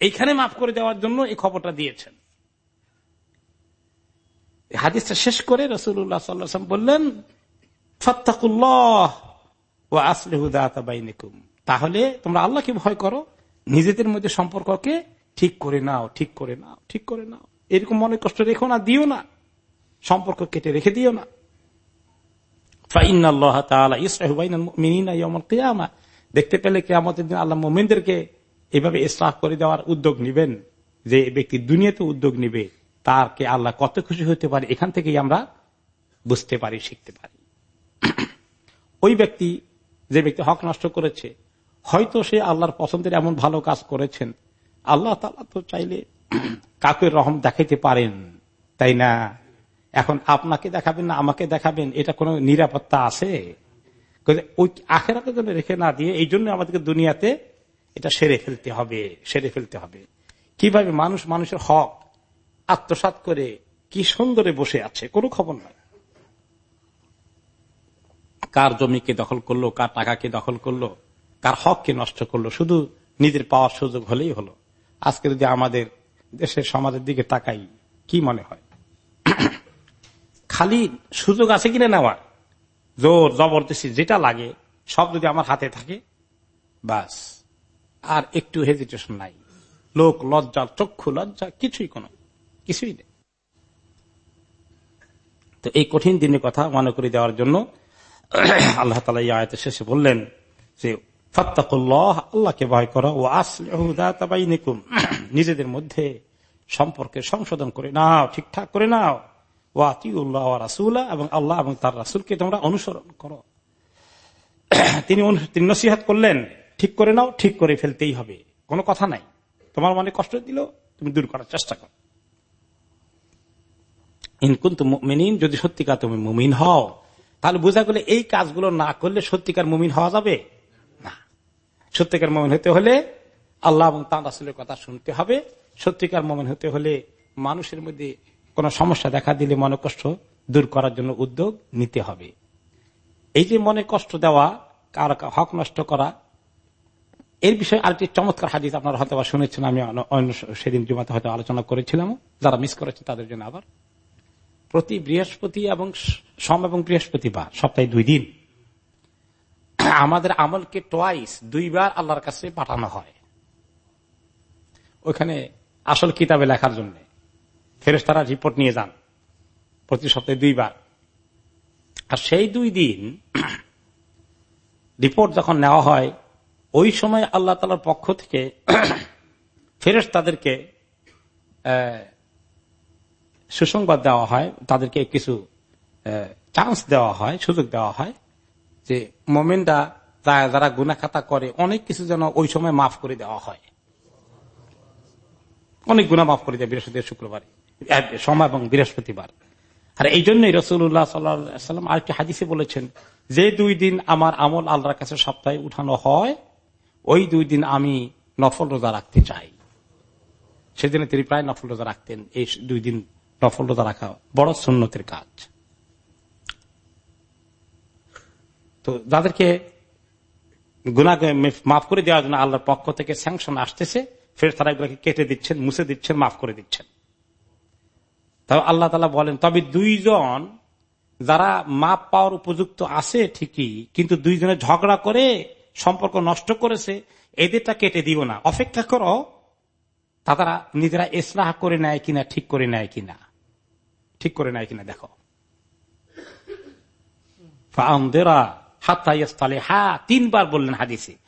এইখানে মাফ করে দেওয়ার জন্য এই খবরটা দিয়েছেন। হাদিসটা শেষ করে রসুল্লাহ সাল্লাম বললেন, ফত্তাকুল্লাহ ও আসলেহুদাতাবাইনিকুম তাহলে তোমরা আল্লাহকে ভয় করো, নিজেদের মধ্যে সম্পর্ককে ঠিক করে নাও, ঠিক করে নাও, ঠিক করে নাও। এরকম মনে কষ্ট রেখো না, দিও না। সম্পর্ক কেটে রেখে দিও না। দেখতে পেলে কে আমাদের দিন আল্লাহ মোমেনদেরকে এভাবে ইসলাহ করে দেওয়ার উদ্যোগ নিবেন, যে ব্যক্তি দুনিয়াতে উদ্যোগ নিবে, তারকে আল্লাহ কত খুশি হতে পারে, এখান থেকেই আমরা বুঝতে পারি, শিখতে পারি। ওই ব্যক্তি, যে ব্যক্তি হক নষ্ট করেছে, হয়তো সে আল্লাহর পছন্দের এমন ভালো কাজ করেছেন। আল্লাহ তো চাইলে কাকের রহম দেখাইতে পারেন, তাই না? এখন আপনাকে দেখাবেন না, আমাকে দেখাবেন, এটা কোনো নিরাপত্তা আছে? ওই আখেরাতে জন্য রেখে না দিয়ে এই জন্য আমাদেরকে দুনিয়াতে এটা সেরে ফেলতে হবে, সেরে ফেলতে হবে। কীভাবে মানুষ মানুষের হক আত্মসাত করে কি সুন্দরে বসে আছে, কোনো খবর নয় কার জমিকে দখল করল, কার টাকাকে দখল করল, কার হককে নষ্ট করল, শুধু নিজের পাওয়ার সুযোগ হলেই হলো। আজকে যদি আমাদের দেশের সমাজের দিকে তাকাই, কি মনে হয়? খালি সুযোগ আছে কিনা নেওয়ার? জোর, জবরদস্তি, যেটা লাগে, সব যদি আমার হাতে থাকে, বাস। আর একটু হেজিটেশন নাই। লোক লজ্জা, চক্ষু লজ্জা, কিছুই কোনো, কিছুই নেই। তো এই কঠিন দিনের কথা মনে করে দেওয়ার জন্য <clears throat> আল্লাহ তালা এই আয়তের শেষে বললেন যে, ফত্তাকুল্লাহ, আল্লাহকে ভয় করো ও আসলে <clears throat> নিজেদের মধ্যে সম্পর্কে সংশোধন করে নাও, ঠিকঠাক করে নাও। ওয়াতিউল্লাহ রাসুল্লাহ এবং আল্লাহ এবং তার রাসুলকে তোমরা অনুসরণ করো। <clears throat> তিনি তিনি নসিহাত করলেন, ঠিক করে নাও, ঠিক করে ফেলতেই হবে। কোনো কথা নাই। তোমার মনে কষ্ট দিল, তুমি দূর করার চেষ্টা করো। ইনকুন তো মুমিন যদি সত্যিকার তুমি মুমিন হও, তাহলে বোঝা গেলে এই কাজগুলো না করলে সত্যিকার মুমিন হওয়া যাবে? না। সত্যিকার মুমিন হতে হলে আল্লাহ এবং তার রাসুলের কথা শুনতে হবে। সত্যিকার মুমিন হতে হলে মানুষের মধ্যে কোন সমস্যা দেখা দিলে মনে কষ্ট দূর করার জন্য উদ্যোগ নিতে হবে। এই যে মনে কষ্ট দেওয়া, কার হক নষ্ট করা, এর বিষয়ে আরেকটি চমৎকার হাদিস আপনারা হয়তো শুনেছেন, আমি অন্য সেদিন জুমাতে হয়তো আলোচনা করেছিলাম। যারা মিস করেছে তাদের জন্য আবার। প্রতি বৃহস্পতি এবং সম এবং বৃহস্পতিবার, সপ্তাহে দুই দিন। আমাদের আমলকে টোয়াইস দুইবার আল্লাহর কাছে পাঠানো হয়। ওখানে আসল কিতাবে লেখার জন্য। ফেরেস তারা রিপোর্ট নিয়ে যান, প্রতি সপ্তাহে দুইবার। আর সেই দুই দিন রিপোর্ট যখন নেওয়া হয়, ওই সময় আল্লাহ তালার পক্ষ থেকে ফেরেস তাদেরকে সুসংবাদ দেওয়া হয়, তাদেরকে কিছু চান্স দেওয়া হয়, সুযোগ দেওয়া হয় যে মোমেনরা যারা গুনাখাতা করে, অনেক কিছু যেন ওই সময় মাফ করে দেওয়া হয়। অনেক গুণা মাফ করে দেয় বৃহস্পতিবার শুক্রবারে সময় এবং বৃহস্পতিবার। আর এই জন্যই রসুল্লাহ সাল্লাম আরেকটি হাদিসে বলেছেন, যে দুই দিন আমার আমল আল্লাহর কাছে সপ্তাহে উঠানো হয়, ওই দুই দিন আমি নফল রোজা রাখতে চাই। সেদিন তিনি প্রায় নফল রোজা রাখতেন, এই দুই দিন নফল রোজা রাখা বড় সুন্নতের কাজ। তো যাদেরকে গুণাকে মাফ করে দেওয়ার জন্য আল্লাহর পক্ষ থেকে স্যাংশন আসতেছে ফের তারা এগুলোকে কেটে দিচ্ছেন, মুছে দিচ্ছেন, মাফ করে দিচ্ছেন। তবে আল্লাহ তালা বলেন, তবে দুইজন যারা মাপ পাওয়ার উপযুক্ত আছে ঠিকই, কিন্তু দুইজনে ঝগড়া করে সম্পর্ক নষ্ট করেছে, এদেরটা কেটে দিব না। অপেক্ষা করো, তারা নিজেরা ইসলাহ করে নেয় কিনা, ঠিক করে নেয় কিনা। ঠিক করে নেয় কিনা, দেখো। হা তিনবার বললেন হাদিসে।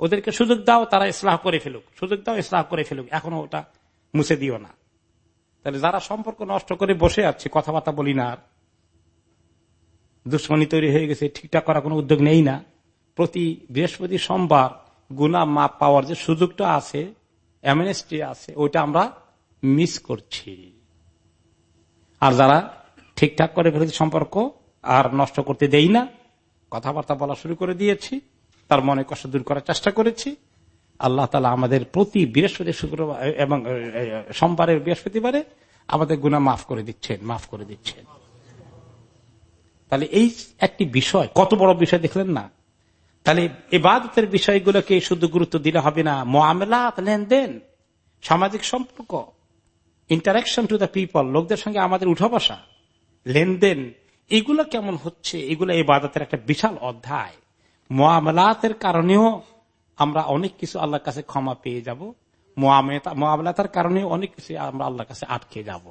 ওদেরকে সুযোগ দাও, তারা ইসলাহ করে ফেলুক। সুযোগ দাও, ইসলাহ করে ফেলুক। এখনও ওটা মুছে দিও না। তাহলে যারা সম্পর্ক নষ্ট করে বসে আছে, কথাবার্তা বলি না আর। দুশ্মনী তৈরি হয়ে গেছে, ঠিকঠাক করার কোনো উদ্যোগ নেই না। প্রতি বৃহস্পতি সোমবার গুনা মাপ পাওয়ার যে সুযোগটা আছে অ্যামনেস্টি আছে, ওইটা আমরা মিস করছি। আর যারা ঠিকঠাক করে ফেলেছে সম্পর্ক আর নষ্ট করতে দেই না। কথাবার্তা বলা শুরু করে দিয়েছি। তার মনে কষ্ট দূর করার চেষ্টা করেছি। আল্লাহ তালা আমাদের প্রতি বৃহস্পতি, শুক্রবার এবং সোমবারের বৃহস্পতিবারে আমাদের গুণা মাফ করে দিচ্ছেন, মাফ করে দিচ্ছেন। তাহলে এই একটি বিষয়, কত বড় বিষয় দেখলেন না? তাহলে এবাদতের বিষয়গুলোকে শুধু গুরুত্ব দিলে হবে না। মোয়ামেলাত, লেনদেন, সামাজিক সম্পর্ক ইন্টারাকশন টু দ্য পিপল লোকদের সঙ্গে আমাদের উঠা বসা, লেনদেন এগুলো কেমন হচ্ছে? এগুলো এই বাদাতের একটা বিশাল অধ্যায়। মোয়ামলাতের কারণেও আমরা অনেক কিছু আল্লাহর কাছে ক্ষমা পেয়ে যাব। মোয়ামলাতার কারণে অনেক কিছু আমরা আল্লাহর কাছে আটকে যাব।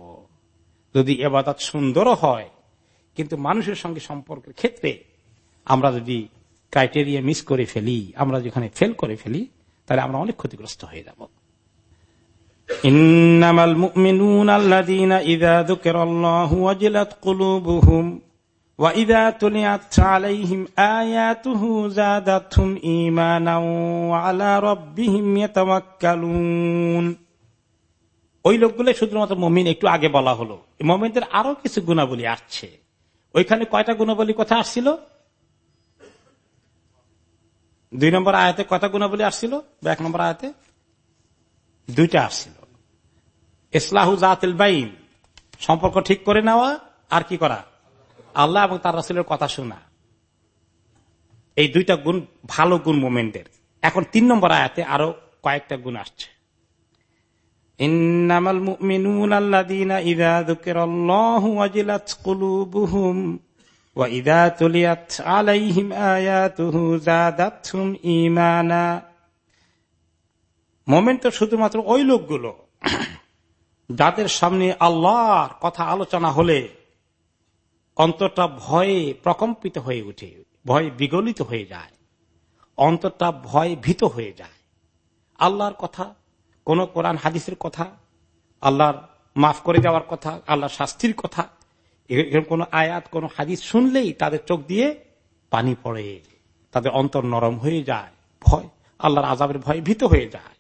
যদি এবাদাত সুন্দরও হয়, কিন্তু মানুষের সঙ্গে সম্পর্কের ক্ষেত্রে আমরা যদি ক্রাইটেরিয়া মিস করে ফেলি, আমরা যেখানে ফেল করে ফেলি, তাহলে আমরা অনেক ক্ষতিগ্রস্ত হয়ে যাব। ইন্নামাল মুমিনুন আল্লাযীনা ইযা যুকিরাল্লাহু ওয়াজিলাত কুলুবুহুম। وإذا تليت عليهم آياته زادتهم إيمانا وعلى ربهم يتوكلون ওই লোকগুলো শুধুমাত্র মমিন একটু আগে বলা হলো মমিনদের আরো কিছু গুণাবলী আসছে ওইখানে কয়টা গুণাবলী কথা আসছিল দুই নম্বর আয়াতে কয়টা গুণাবলী আসছিল এক নম্বর আয়াতে দুইটা আসছিল ইসলাহু জাতিল বাইন সম্পর্ক ঠিক করে নেওয়া আর কি করা আল্লাহ এবং তার রাসুলের কথা শোনা এই দুইটা গুণ ভালো গুণ মোমেন্টের এখন তিন নম্বর আয়াতে আরও কয়েকটা গুণ আসছে। মোমেন তো শুধুমাত্র ওই লোকগুলো যাদের সামনে আল্লাহর কথা আলোচনা হলে অন্তরটা ভয়ে প্রকম্পিত হয়ে উঠে, ভয় বিগলিত হয়ে যায়। অন্তরটা ভয় ভীত হয়ে যায়। আল্লাহর কথা, কোন কোরআন হাদিসের কথা, আল্লাহর মাফ করে যাওয়ার কথা, আল্লাহর শাস্তির কথা, এরকম কোন আয়াত, কোন হাদিস শুনলেই তাদের চোখ দিয়ে পানি পড়ে, তাদের অন্তর নরম হয়ে যায়, ভয়, আল্লাহর আজাবের ভয় ভীত হয়ে যায়।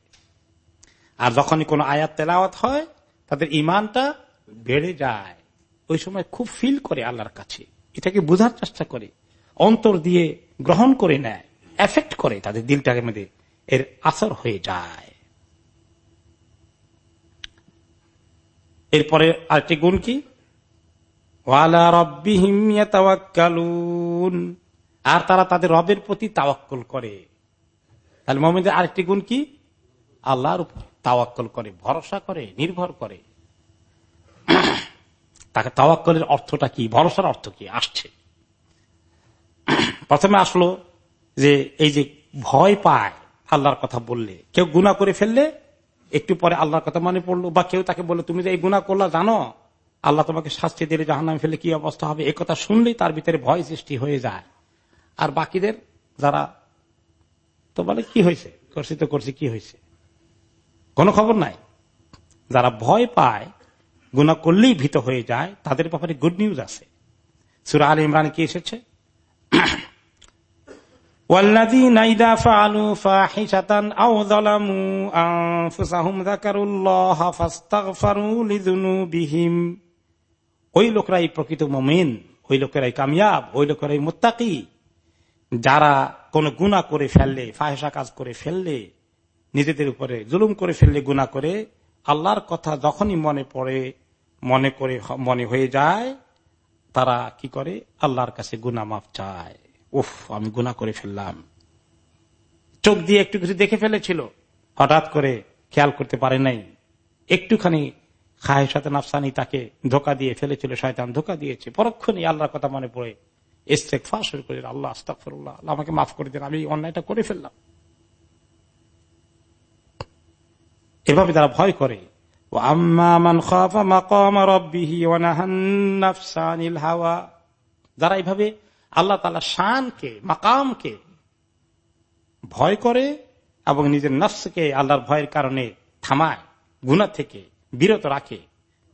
আর যখনই কোন আয়াত তেলাওয়াত হয়, তাদের ইমানটা বেড়ে যায়। ওই সময় খুব ফিল করে আল্লাহর কাছে। এটাকে বোঝার চেষ্টা করে। অন্তর দিয়ে গ্রহণ করে নেয়। এফেক্ট করে তাদের দিলটাকে মধ্যে। এর আসর হয়ে যায়। এরপরে আরেকটি গুণ কি? আর তারা তাদের রবের প্রতি তাওয়াক্কল করে। তাহলে মোহাম্মদের আরেকটি গুণ কি? আল্লাহর উপর তাওয়াক্কল করে, ভরসা করে, নির্ভর করে। তাকে তাওয়াক্কলের অর্থটা কি? ভরসার অর্থ কি? আসছে। প্রথমে আসলো যে, এই যে ভয় পায় আল্লাহর কথা বললে, কেউ গুণা করে ফেললে, একটু পরে আল্লাহর কথা মনে পড়ল, বা কেউ তাকে বলল, তুমি যে এই গুণা করলা, জানো? আল্লাহ তোমাকে শাস্তি দিলে জাহান্নামে ফেলে কি অবস্থা হবে? এই কথা শুনলেই তার ভিতরে ভয় সৃষ্টি হয়ে যায়। আর বাকিদের যারা, তো বলে, কি হয়েছে? করছি তো করছি, কি হয়েছে? কোনো খবর নাই। যারা ভয় পায় গুণা করলেই ভীত হয়ে যায়, তাদের ব্যাপারে গুড নিউজ আছে। সুরা আল ইমরান কি এসেছে? ওই লোকরাই প্রকৃত মোমেন, ওই লোকেরাই কামিয়াব, ওই লোকেরাই মোত্তাকি। যারা কোন গুণা করে ফেললে ফাহেসা কাজ করে ফেললে, নিজেদের উপরে জুলুম করে ফেললে গুণা করে, আল্লাহর কথা যখনই মনে পড়ে মনে করে, মনে হয়ে যায়, তারা কি করে? আল্লাহর কাছে গুনা মাফ চায়। উফ, আমি গুণা করে ফেললাম। চোখ দিয়ে একটু কিছু দেখে ফেলেছিল। হঠাৎ করে খেয়াল করতে পারে নাই। একটুখানি খায়ের সাথে নাফসানি তাকে ধোকা দিয়ে ফেলেছিল, শয়তান ধোকা দিয়েছে। পরক্ষণে আল্লাহর কথা মনে পড়ে। ইস্তেক ফাঁস করে আল্লাহ আস্তাফরুল্লাহ আমাকে মাফ করে দেন, আমি অন্যায়টা করে ফেললাম। এভাবে তারা ভয় করে যারা এইভাবে আল্লাহ তালা শানকে, মাকামকে ভয় করে এবং নিজের নফসকে আল্লাহর ভয়ের কারণে থামায় গুণা থেকে বিরত রাখে,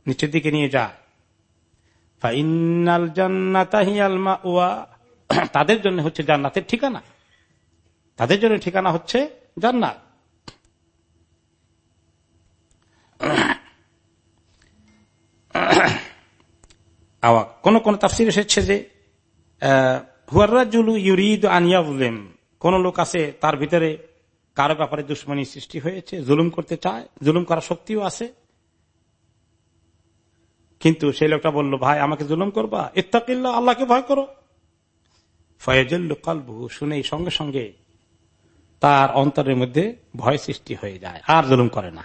নিচের দিকে নিয়ে যায়। তাদের জন্য হচ্ছে জান্নাতের ঠিকানা। তাদের জন্য ঠিকানা হচ্ছে জান্নাত। <coughs> কোন কোন তাফসির এসেছে যে কোন লোক আছে, তার ভিতরে কারও ব্যাপারে দুশ্মনী সৃষ্টি হয়েছে, জুলুম করতে চায়, জুলুম করার শক্তিও আছে। কিন্তু সেই লোকটা বলল, ভাই, আমাকে জুলুম করবা? ইত্তাকিল্লা আল্লাহকে ভয় করো। ফয়েজুল্লু কালবু শুনে সঙ্গে সঙ্গে তার অন্তরের মধ্যে ভয় সৃষ্টি হয়ে যায়, আর জুলুম করে না।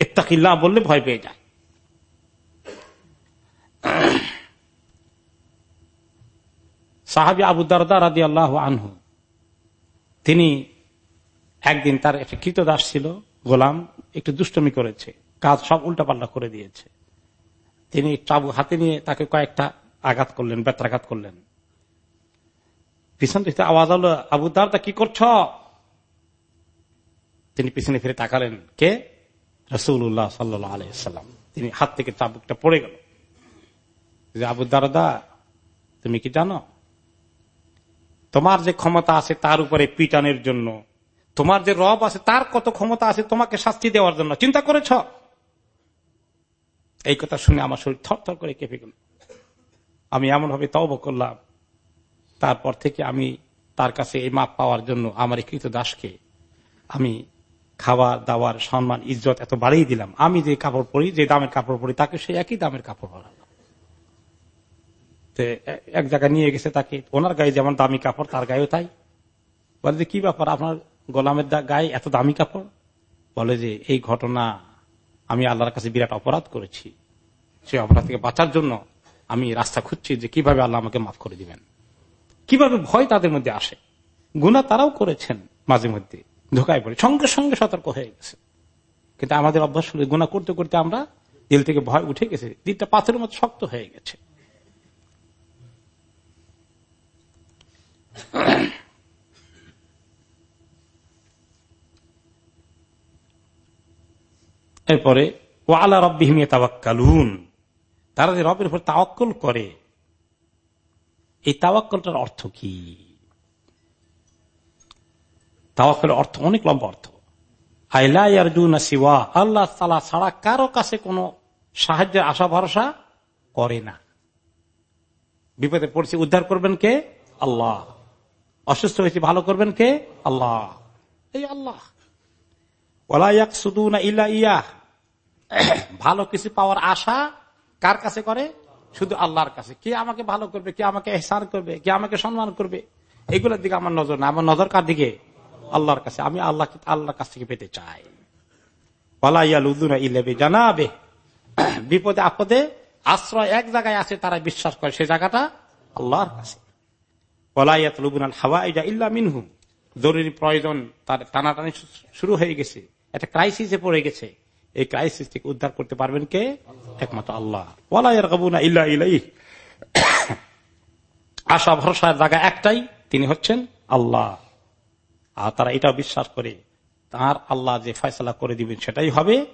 ইত্তাকিল্লা বললে ভয় পেয়ে যায়। সাহাবি আবু দারদা রাদি আল্লাহ আনহু, তিনি একদিন তার একটা কৃতদাস ছিল, গোলাম, একটু দুষ্টমি করেছে, কাজ সব উল্টাপাল্টা করে দিয়েছে। তিনি চাবু হাতে নিয়ে তাকে কয়েকটা আঘাত করলেন, বেত্রাঘাত করলেন। পিছন থেকে আওয়াজ হলো, আবু দারদা, কি করছ? তিনি পিছনে ফিরে তাকালেন। কে? রসুল্লাহ সাল্লাহ আলাইসাল্লাম তিনি হাত থেকে চাবুকটা পড়ে গেল। যে আবু দারদা, তুমি কি জানো? তোমার যে ক্ষমতা আছে তার উপরে পিটানের জন্য, তোমার যে রব আছে তার কত ক্ষমতা আছে তোমাকে শাস্তি দেওয়ার জন্য, চিন্তা করেছ? এই কথা শুনে আমার শরীর থর থর করে কেঁপে গেল। আমি এমন ভাবে তব করলাম। তারপর থেকে আমি তার কাছে এই মাপ পাওয়ার জন্য আমার কৃত দাসকে আমি খাবার দাওয়ার সম্মান, ইজ্জত এত বাড়িয়ে দিলাম। আমি যে কাপড় পরি, যে দামের কাপড় পরি, তাকে সে একই দামের কাপড় পরালাম এক জায়গায় নিয়ে গেছে তাকে, ওনার গায়ে যেমন দামি কাপড়, তার গায়েও তাই। বলে যে, কি ব্যাপার, আপনার গোলামের গায়ে এত দামি কাপড়? বলে যে, এই ঘটনা আমি আল্লাহর কাছে বিরাট অপরাধ করেছি। সেই অপরাধ থেকে বাঁচার জন্য আমি রাস্তা খুঁজছি যে কীভাবে আল্লাহ আমাকে মাফ করে দিবেন। কীভাবে ভয় তাদের মধ্যে আসে। গুণা তারাও করেছেন মাঝে মধ্যে। ধোকায় পড়ে। সঙ্গে সঙ্গে সতর্ক হয়ে গেছে। কিন্তু আমাদের অভ্যাস গুণা করতে করতে আমরা দিল থেকে ভয় উঠে গেছে। দিলটা পাথরের মতো শক্ত হয়ে গেছে। এরপরে ও আল্লাহ রব্বিহিমিয়া তাওয়াক্কালুন তারা যে রবের উপর তাওয়াক্কল করে, এই তাওয়াক্কলটার অর্থ কি? তাওয়াক্কলের অর্থ অনেক লম্বা অর্থ। সিওয়া, আল্লাহ তালা ছাড়া কারও কাছে কোনো সাহায্যের আশা ভরসা করে না। বিপদে পড়ছে, উদ্ধার করবেন কে? আল্লাহ। অসুস্থ হয়েছে, ভালো করবেন কে? আল্লাহ। এই আল্লাহ। ইল্লা ইয়া ভালো কিছু পাওয়ার আশা কার কাছে করে? শুধু আল্লাহর কাছে। কে আমাকে ভালো করবে, কে আমাকে এহসান করবে, কে আমাকে সম্মান করবে? এগুলোর দিকে আমার নজর না। আমার নজর কার দিকে? আল্লাহর কাছে, আমি আল্লাহ, আল্লাহর কাছ থেকে পেতে চাই। জানাবে বিপদে আপদে আশ্রয় এক জায়গায় আছে, তারা বিশ্বাস করে, সে জায়গাটা আল্লাহর কাছে। জরুরি প্রয়োজন, তার টানাটানি শুরু হয়ে গেছে। একটা ক্রাইসিসে পড়ে গেছে। এই ক্রাইসিস থেকে উদ্ধার করতে পারবেন কে? একমাত্র আল্লাহ। ইল্লা ইলাই আশা ভরসার জায়গা একটাই, তিনি হচ্ছেন আল্লাহ। আর তারা এটাও বিশ্বাস করে, তার আল্লাহ যে ফয়সলা করে দিবেন সেটাই হবে।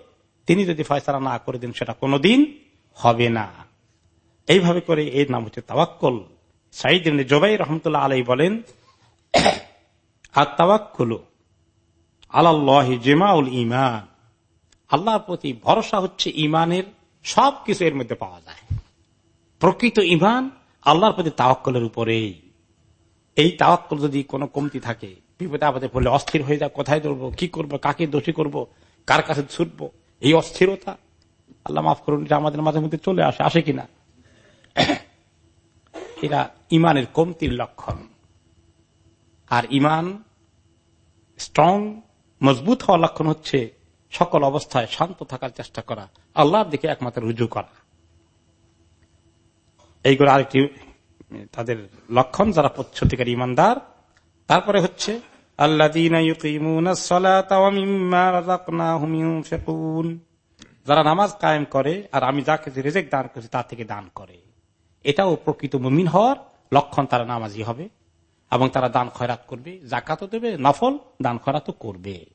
তিনি যদি ফয়সলা না করে দেন, সেটা কোনোদিন হবে না। এইভাবে করে এর নাম হচ্ছে তাওয়াক্কল। সাইদ জবাই রহমতুল্লাহ আলাই বলেন আর তাওয়াক্কুল আল্লাহ জেমাউল ইমান আল্লাহর প্রতি ভরসা হচ্ছে ইমানের সব কিছু এর মধ্যে পাওয়া যায়। প্রকৃত ইমান আল্লাহর প্রতি তাওয়াক্কলের উপরেই। এই তাওয়াক্কল যদি কোনো কমতি থাকে বিপদে আপদে পড়লে অস্থির হয়ে যায় কোথায় ধরবো কি করব, কাকে দোষী করব, কার কাছে ছুটব, এই অস্থিরতা। আল্লাহ মাফ করুন, এটা আমাদের মাঝে মধ্যে চলে আসে আসে কিনা? <coughs> এরা ইমানের কমতির লক্ষণ। আর ইমান স্ট্রং মজবুত হওয়ার লক্ষণ হচ্ছে সকল অবস্থায় শান্ত থাকার চেষ্টা করা, আল্লাহর দিকে একমাত্র রুজু করা। এইগুলো আরেকটি, তাদের লক্ষণ, যারা সত্যিকার ইমানদার। তারপরে হচ্ছে যারা নামাজ কায়েম করে, আর আমি যাকে রেজেক দান করছি, তার থেকে দান করে। এটাও প্রকৃত মুমিন হওয়ার লক্ষণ তারা নামাজি হবে। এবং তারা দান খয়রাত করবে জাকাতও দেবে, নফল দান খয়রাতও করবে।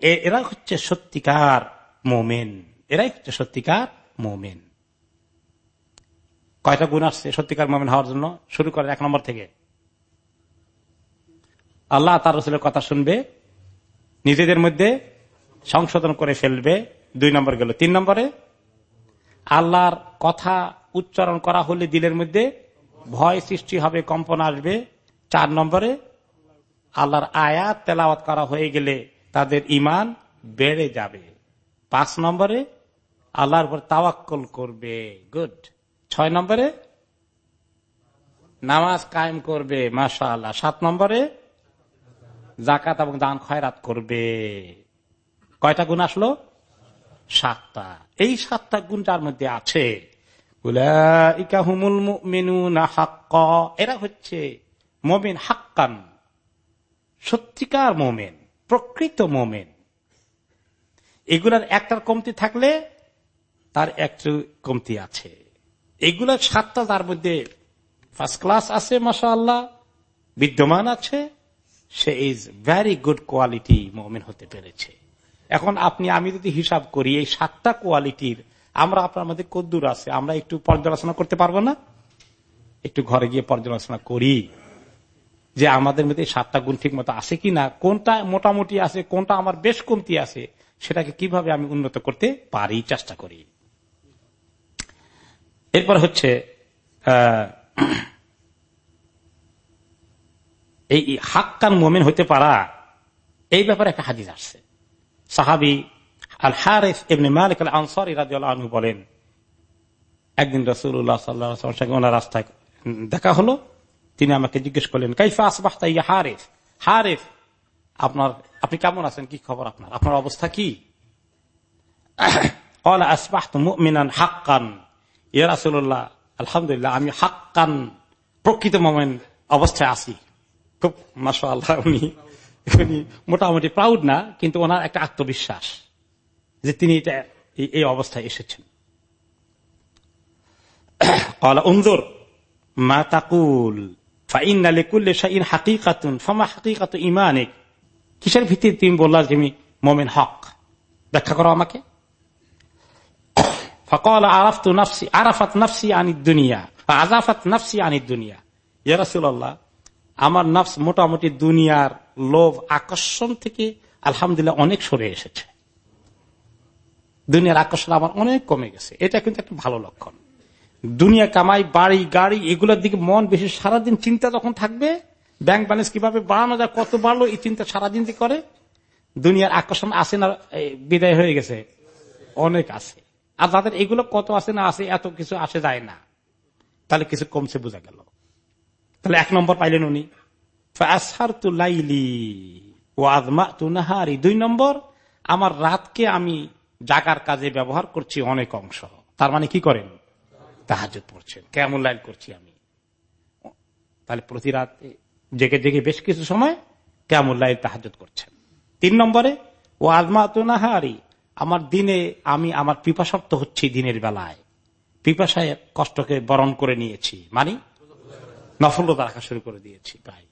এরা হচ্ছে সত্যিকার মোমেন। এরাই হচ্ছে সত্যিকার মোমেন। কয়টা গুণ আসছে সত্যিকার মোমেন হওয়ার জন্য? শুরু করে এক নম্বর থেকে। আল্লাহ তার রসুলের কথা শুনবে, নিজেদের মধ্যে সংশোধন করে ফেলবে, দুই নম্বর গেল। তিন নম্বরে, আল্লাহর কথা উচ্চারণ করা হলে দিলের মধ্যে ভয় সৃষ্টি হবে, কম্পন আসবে। চার নম্বরে, আল্লাহর আয়াত তেলাওয়াত করা হয়ে গেলে তাদের ইমান বেড়ে যাবে। পাঁচ নম্বরে, আল্লাহর উপর তাওয়াক্কল করবে। গুড। ছয় নম্বরে? নামাজ কায়েম করবে মাসা আল্লাহ সাত নম্বরে? জাকাত এবং দান খয়রাত করবে। কয়টা গুণ আসলো? সাতটা। এই সাতটা গুণ যার মধ্যে আছে এরা হচ্ছে মোমেন হাক্কান। সত্যিকার মোমেন, প্রকৃত মোমেন। এগুলার একটার কমতি থাকলে তার একটু কমতি আছে। এগুলার সাতটা তার মধ্যে ফার্স্ট ক্লাস আছে মাসা আল্লাহ বিদ্যমান আছে। সে ইজ ভ্যারি গুড কোয়ালিটি মোমেন হতে পেরেছে। এখন আপনি, আমি যদি হিসাব করি, এই সাতটা কোয়ালিটির আমরা আপনার মধ্যে কদ্দুর আছে, আমরা একটু পর্যালোচনা করতে পারব না? একটু ঘরে গিয়ে পর্যালোচনা করি যে আমাদের মধ্যে সাতটা গুণ ঠিক মতো আছে কি না কোনটা মোটামুটি আছে, কোনটা আমার বেশ কমতি আছে, সেটাকে কীভাবে আমি উন্নত করতে পারি, চেষ্টা করি। এরপর হচ্ছে এই হাক্কান মোমেন হইতে পারা, এই ব্যাপারে একটা হাজির আসছে। সাহাবি আল হারেফ এমনি মালিক আল আনসারি রাজু বলেন, একদিন রসুল্লাহ সাল্লাহ সঙ্গে ওনার রাস্তায় দেখা হলো, তিনি আমাকে জিজ্ঞেস করলেন, কাইফা আসবাহতা ইয়া হারেফ হারেফ আপনার, আপনি কেমন আছেন? কি খবর আপনার? আপনার অবস্থা কি? মিনান হাক্কান। ইয়া রাসুল্লাহ আলহামদুলিল্লাহ, আমি হাক্কান প্রকৃত মোমেন অবস্থায় আছি। খুব মাসা আল্লাহ উনি উনি মোটামুটি প্রাউড না, কিন্তু ওনার একটা আত্মবিশ্বাস যে তিনি এটা, এই অবস্থায় এসেছেন। কিসের ভিত্তিতে তুমি বললা যে আমি মোমেন হক? ব্যাখ্যা করো আমাকে। ফকল আরাফত দুনিয়া আজাফাত নফসি আনি দুনিয়া ইয়ারসুল্লাহ আমার নফস মোটামুটি দুনিয়ার লোভ আকর্ষণ থেকে আলহামদুলিল্লাহ অনেক সরে এসেছে। দুনিয়ার আকর্ষণ আমার অনেক কমে গেছে। এটা কিন্তু একটা ভালো লক্ষণ। দুনিয়া কামাই, বাড়ি, গাড়ি, এগুলোর দিকে মন বেশি সারাদিন চিন্তা যখন থাকবে ব্যাংক ব্যালেন্স কীভাবে বাড়ানো যায়, কত বাড়লো, এই চিন্তা সারাদিন করে, দুনিয়ার আকর্ষণ আসে না বিদায় হয়ে গেছে। অনেক আছে। আর যাদের এগুলো কত আছে না আছে, এত কিছু আসে যায় না। তাহলে কিছু কমছে বোঝা গেল। তাহলে এক নম্বর পাইলেন উনি। দুই নম্বর, আমার রাতকে আমি জাগার কাজে ব্যবহার করছি অনেক অংশ। তার মানে কি করেন? তাহাজুদ পড়ছেন। কেমন লাইন করছি আমি। তাহলে প্রতি রাত জেগে জেগে বেশ কিছু সময় কেমন লাইন তাহাজুদ করছেন। তিন নম্বরে ও আজমা তুনাহারি আমার দিনে আমি আমার পিপাসক্ত হচ্ছি দিনের বেলায়। পিপাসায় কষ্টকে বরণ করে নিয়েছি। মানে নফলতা রাখা শুরু করে দিয়েছি প্রায়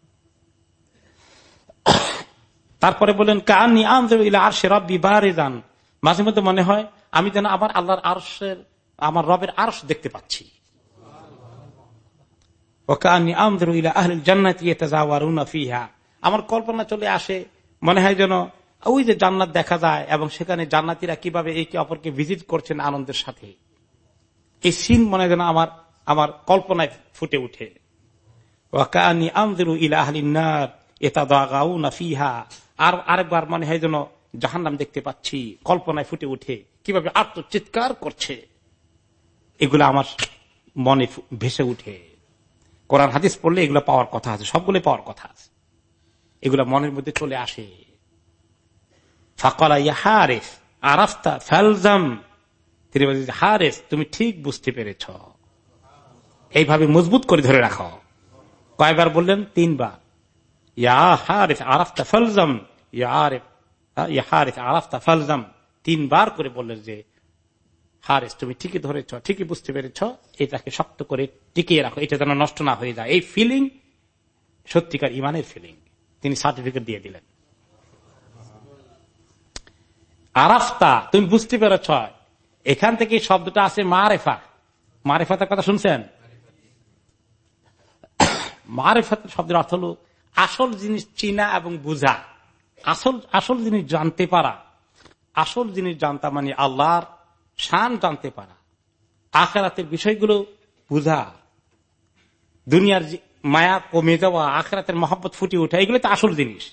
তারপরে বলেন কানি আন্দা আর সে রব্বি বারে যান মাঝে মধ্যে মনে হয়, আমি যেন আমার আল্লাহর আরশের, আমার রবের আরশ দেখতে পাচ্ছি। আমার কল্পনা চলে আসে, মনে হয় যেন ওই যে জান্নাত দেখা যায় এবং সেখানে জান্নাতিরা কীভাবে একে অপরকে ভিজিট করছেন আনন্দের সাথে। এই সিন মনে যেন আমার আমার কল্পনায় ফুটে উঠে আর আরেকবার মনে হয় যেন জাহান্নাম দেখতে পাচ্ছি, কল্পনায় ফুটে উঠে কীভাবে আত্মচিৎকার করছে। এগুলো আমার মনে ভেসে উঠে কোরআন হাদিস পড়লে এগুলো পাওয়ার কথা আছে সবগুলো পাওয়ার কথা আছে। এগুলো মনের মধ্যে চলে আসে। ফাকলা ইয়া হারেস আরাফতা ফেলজাম তিনি বলছেন হারেস, তুমি ঠিক বুঝতে পেরেছ। এইভাবে মজবুত করে ধরে রাখো। কয়বার বললেন? তিনবার। ইয়া হারেস, আরাফতা ফেলজাম। ইয়া হারেস, আরাফতা ফেলজাম। তিনবার করে বললেন যে, হারেস, তুমি ঠিকই ধরেছ, ঠিকই বুঝতে পেরেছ। এটাকে শক্ত করে টিকিয়ে রাখো। এটা যেন নষ্ট না হয়ে যায়। এই ফিলিং সত্যিকার ইমানের ফিলিং তিনি সার্টিফিকেট দিয়ে দিলেন। আরাফতা, তুমি বুঝতে পেরেছ। এখান থেকে শব্দটা আছে মারেফা। মারেফাতের কথা শুনছেন? মারেফাত শব্দের অর্থ হল আসল জিনিস চিনা এবং বুঝা। আসল আসল জিনিস জানতে পারা। আসল জিনিস জানতা মানে আল্লাহর শান জানতে পারা। আখেরাতের বিষয়গুলো বুঝা। দুনিয়ার মায়া কমে যাওয়া আখেরাতের মহব্বত ফুটে ওঠা, এগুলো তো আসল জিনিস।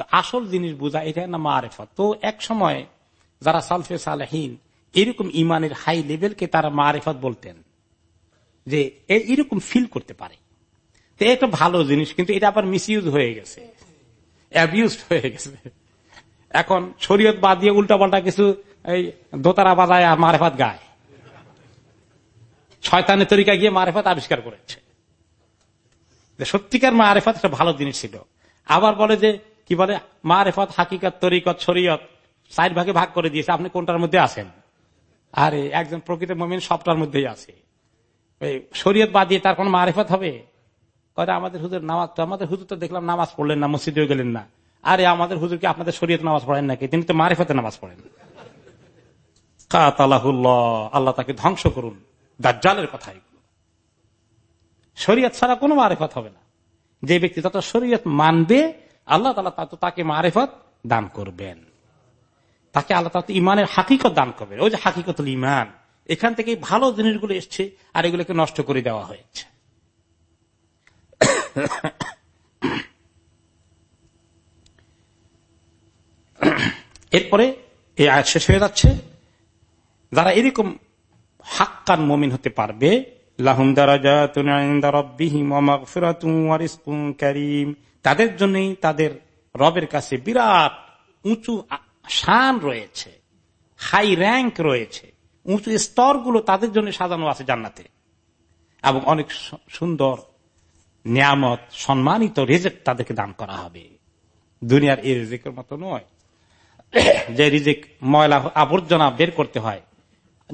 তো আসল জিনিস বোঝা, এটা না মারেফত? তো এক সময় যারা সালফে সালহীন, এরকম ইমানের হাই লেভেলকে তারা মারেফত বলতেন যে এরকম ফিল করতে পারে। তো এটা ভালো জিনিস, কিন্তু এটা আবার মিস হয়ে গেছে। হয়ে গেছে। এখন শরীয়ত বাদ দিয়ে উল্টা পাল্টা কিছু এই দোতারা বাজায় আর মারেফাত গায়। শয়তানের তরিকা গিয়ে মারেফাত আবিষ্কার করেছে। সত্যিকার মারেফাত একটা ভালো জিনিস ছিল। আবার বলে যে কি বলে? মারেফত, হাকিকত, তরিকত, শরীয়ত। চার ভাগে ভাগ করে দিয়েছে। আপনি কোনটার মধ্যে আছেন? আরে, একজন প্রকৃত মমিন সবটার মধ্যেই আছে। শরীয়ত বাদ দিয়ে তার কোন মারেফত হবে? আমাদের হুজুর নামাজ তো আমাদের হুজুর তো দেখলাম নামাজ পড়লেন না, মসজিদেও গেলেন না। আরে, আমাদের হুজুরকে আপনাদের শরীয়ত নামাজ পড়েন নাকি? তিনি তো মারেফতে নামাজ পড়েন। আল্লাহ তাকে ধ্বংস করুন। দাজ্জালের কথা এগুলো। শরীয়ত ছাড়া কোনো মারেফত হবে না। যে ব্যক্তি তত শরীয়ত মানবে আল্লাহ তালা তাকে মারেফত দান করবেন। তাকে আল্লাহ তালা ইমানের হাকিকত দান করবেন। ওই যে হাকিকত ইমান, এখান থেকে ভালো জিনিসগুলো এসছে আর এগুলোকে নষ্ট করে দেওয়া হয়েছে। এরপরে এই আয় শেষ হয়ে যাচ্ছে। যারা এরকম হাক্কান মমিন হতে পারবে তাদের জন্যই তাদের রবের কাছে বিরাট উঁচু শান রয়েছে হাই র্যাঙ্ক রয়েছে, উঁচু স্তরগুলো তাদের জন্য সাজানো আছে জান্নাতে। এবং অনেক সুন্দর নিয়ামত, সম্মানিত রেজেক তাদেরকে দান করা হবে। দুনিয়ার এই রেজেকের মতো নয়। <coughs> যে রিজেক ময়লা, আবর্জনা বের করতে হয়,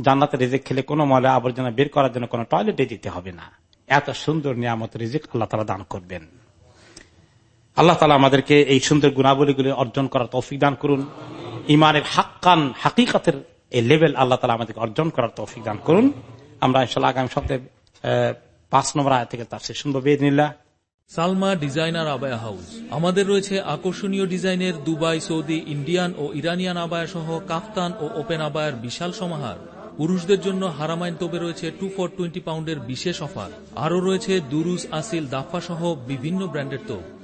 জান্নাতের রিজেক খেলে কোনো ময়লা, আবর্জনা বের করার জন্য কোনো টয়লেটে যেতে হবে না। এত সুন্দর নিয়ামত, রিজিক আল্লাহ তালা দান করবেন। আল্লাহ তালা আমাদেরকে এই সুন্দর গুণাবলীগুলি অর্জন করার তৌফিক দান করুন। ইমানের হাক্কান, হাকিকাতের এই লেভেল আল্লাহ তালা আমাদেরকে অর্জন করার তৌফিক দান করুন। আমরা ইনশাল্লাহ আগামী সপ্তাহে পাঁচ নম্বর আয় থেকে তার শেষ শুনব। বেদিনিল্লা সালমা ডিজাইনার আবায়া হাউস। আমাদের রয়েছে আকর্ষণীয় ডিজাইনের দুবাই, সৌদি, ইন্ডিয়ান ও ইরানিয়ান আবায়া সহ কাফতান ও ওপেন আবায়ের বিশাল সমাহার। পুরুষদের জন্য হারামাইন তোবে রয়েছে টু ফর টোয়েন্টি পাউন্ডের বিশেষ অফার। আরও রয়েছে দুরুজ, আসিল, দাফা সহ বিভিন্ন ব্র্যান্ডের তোপ।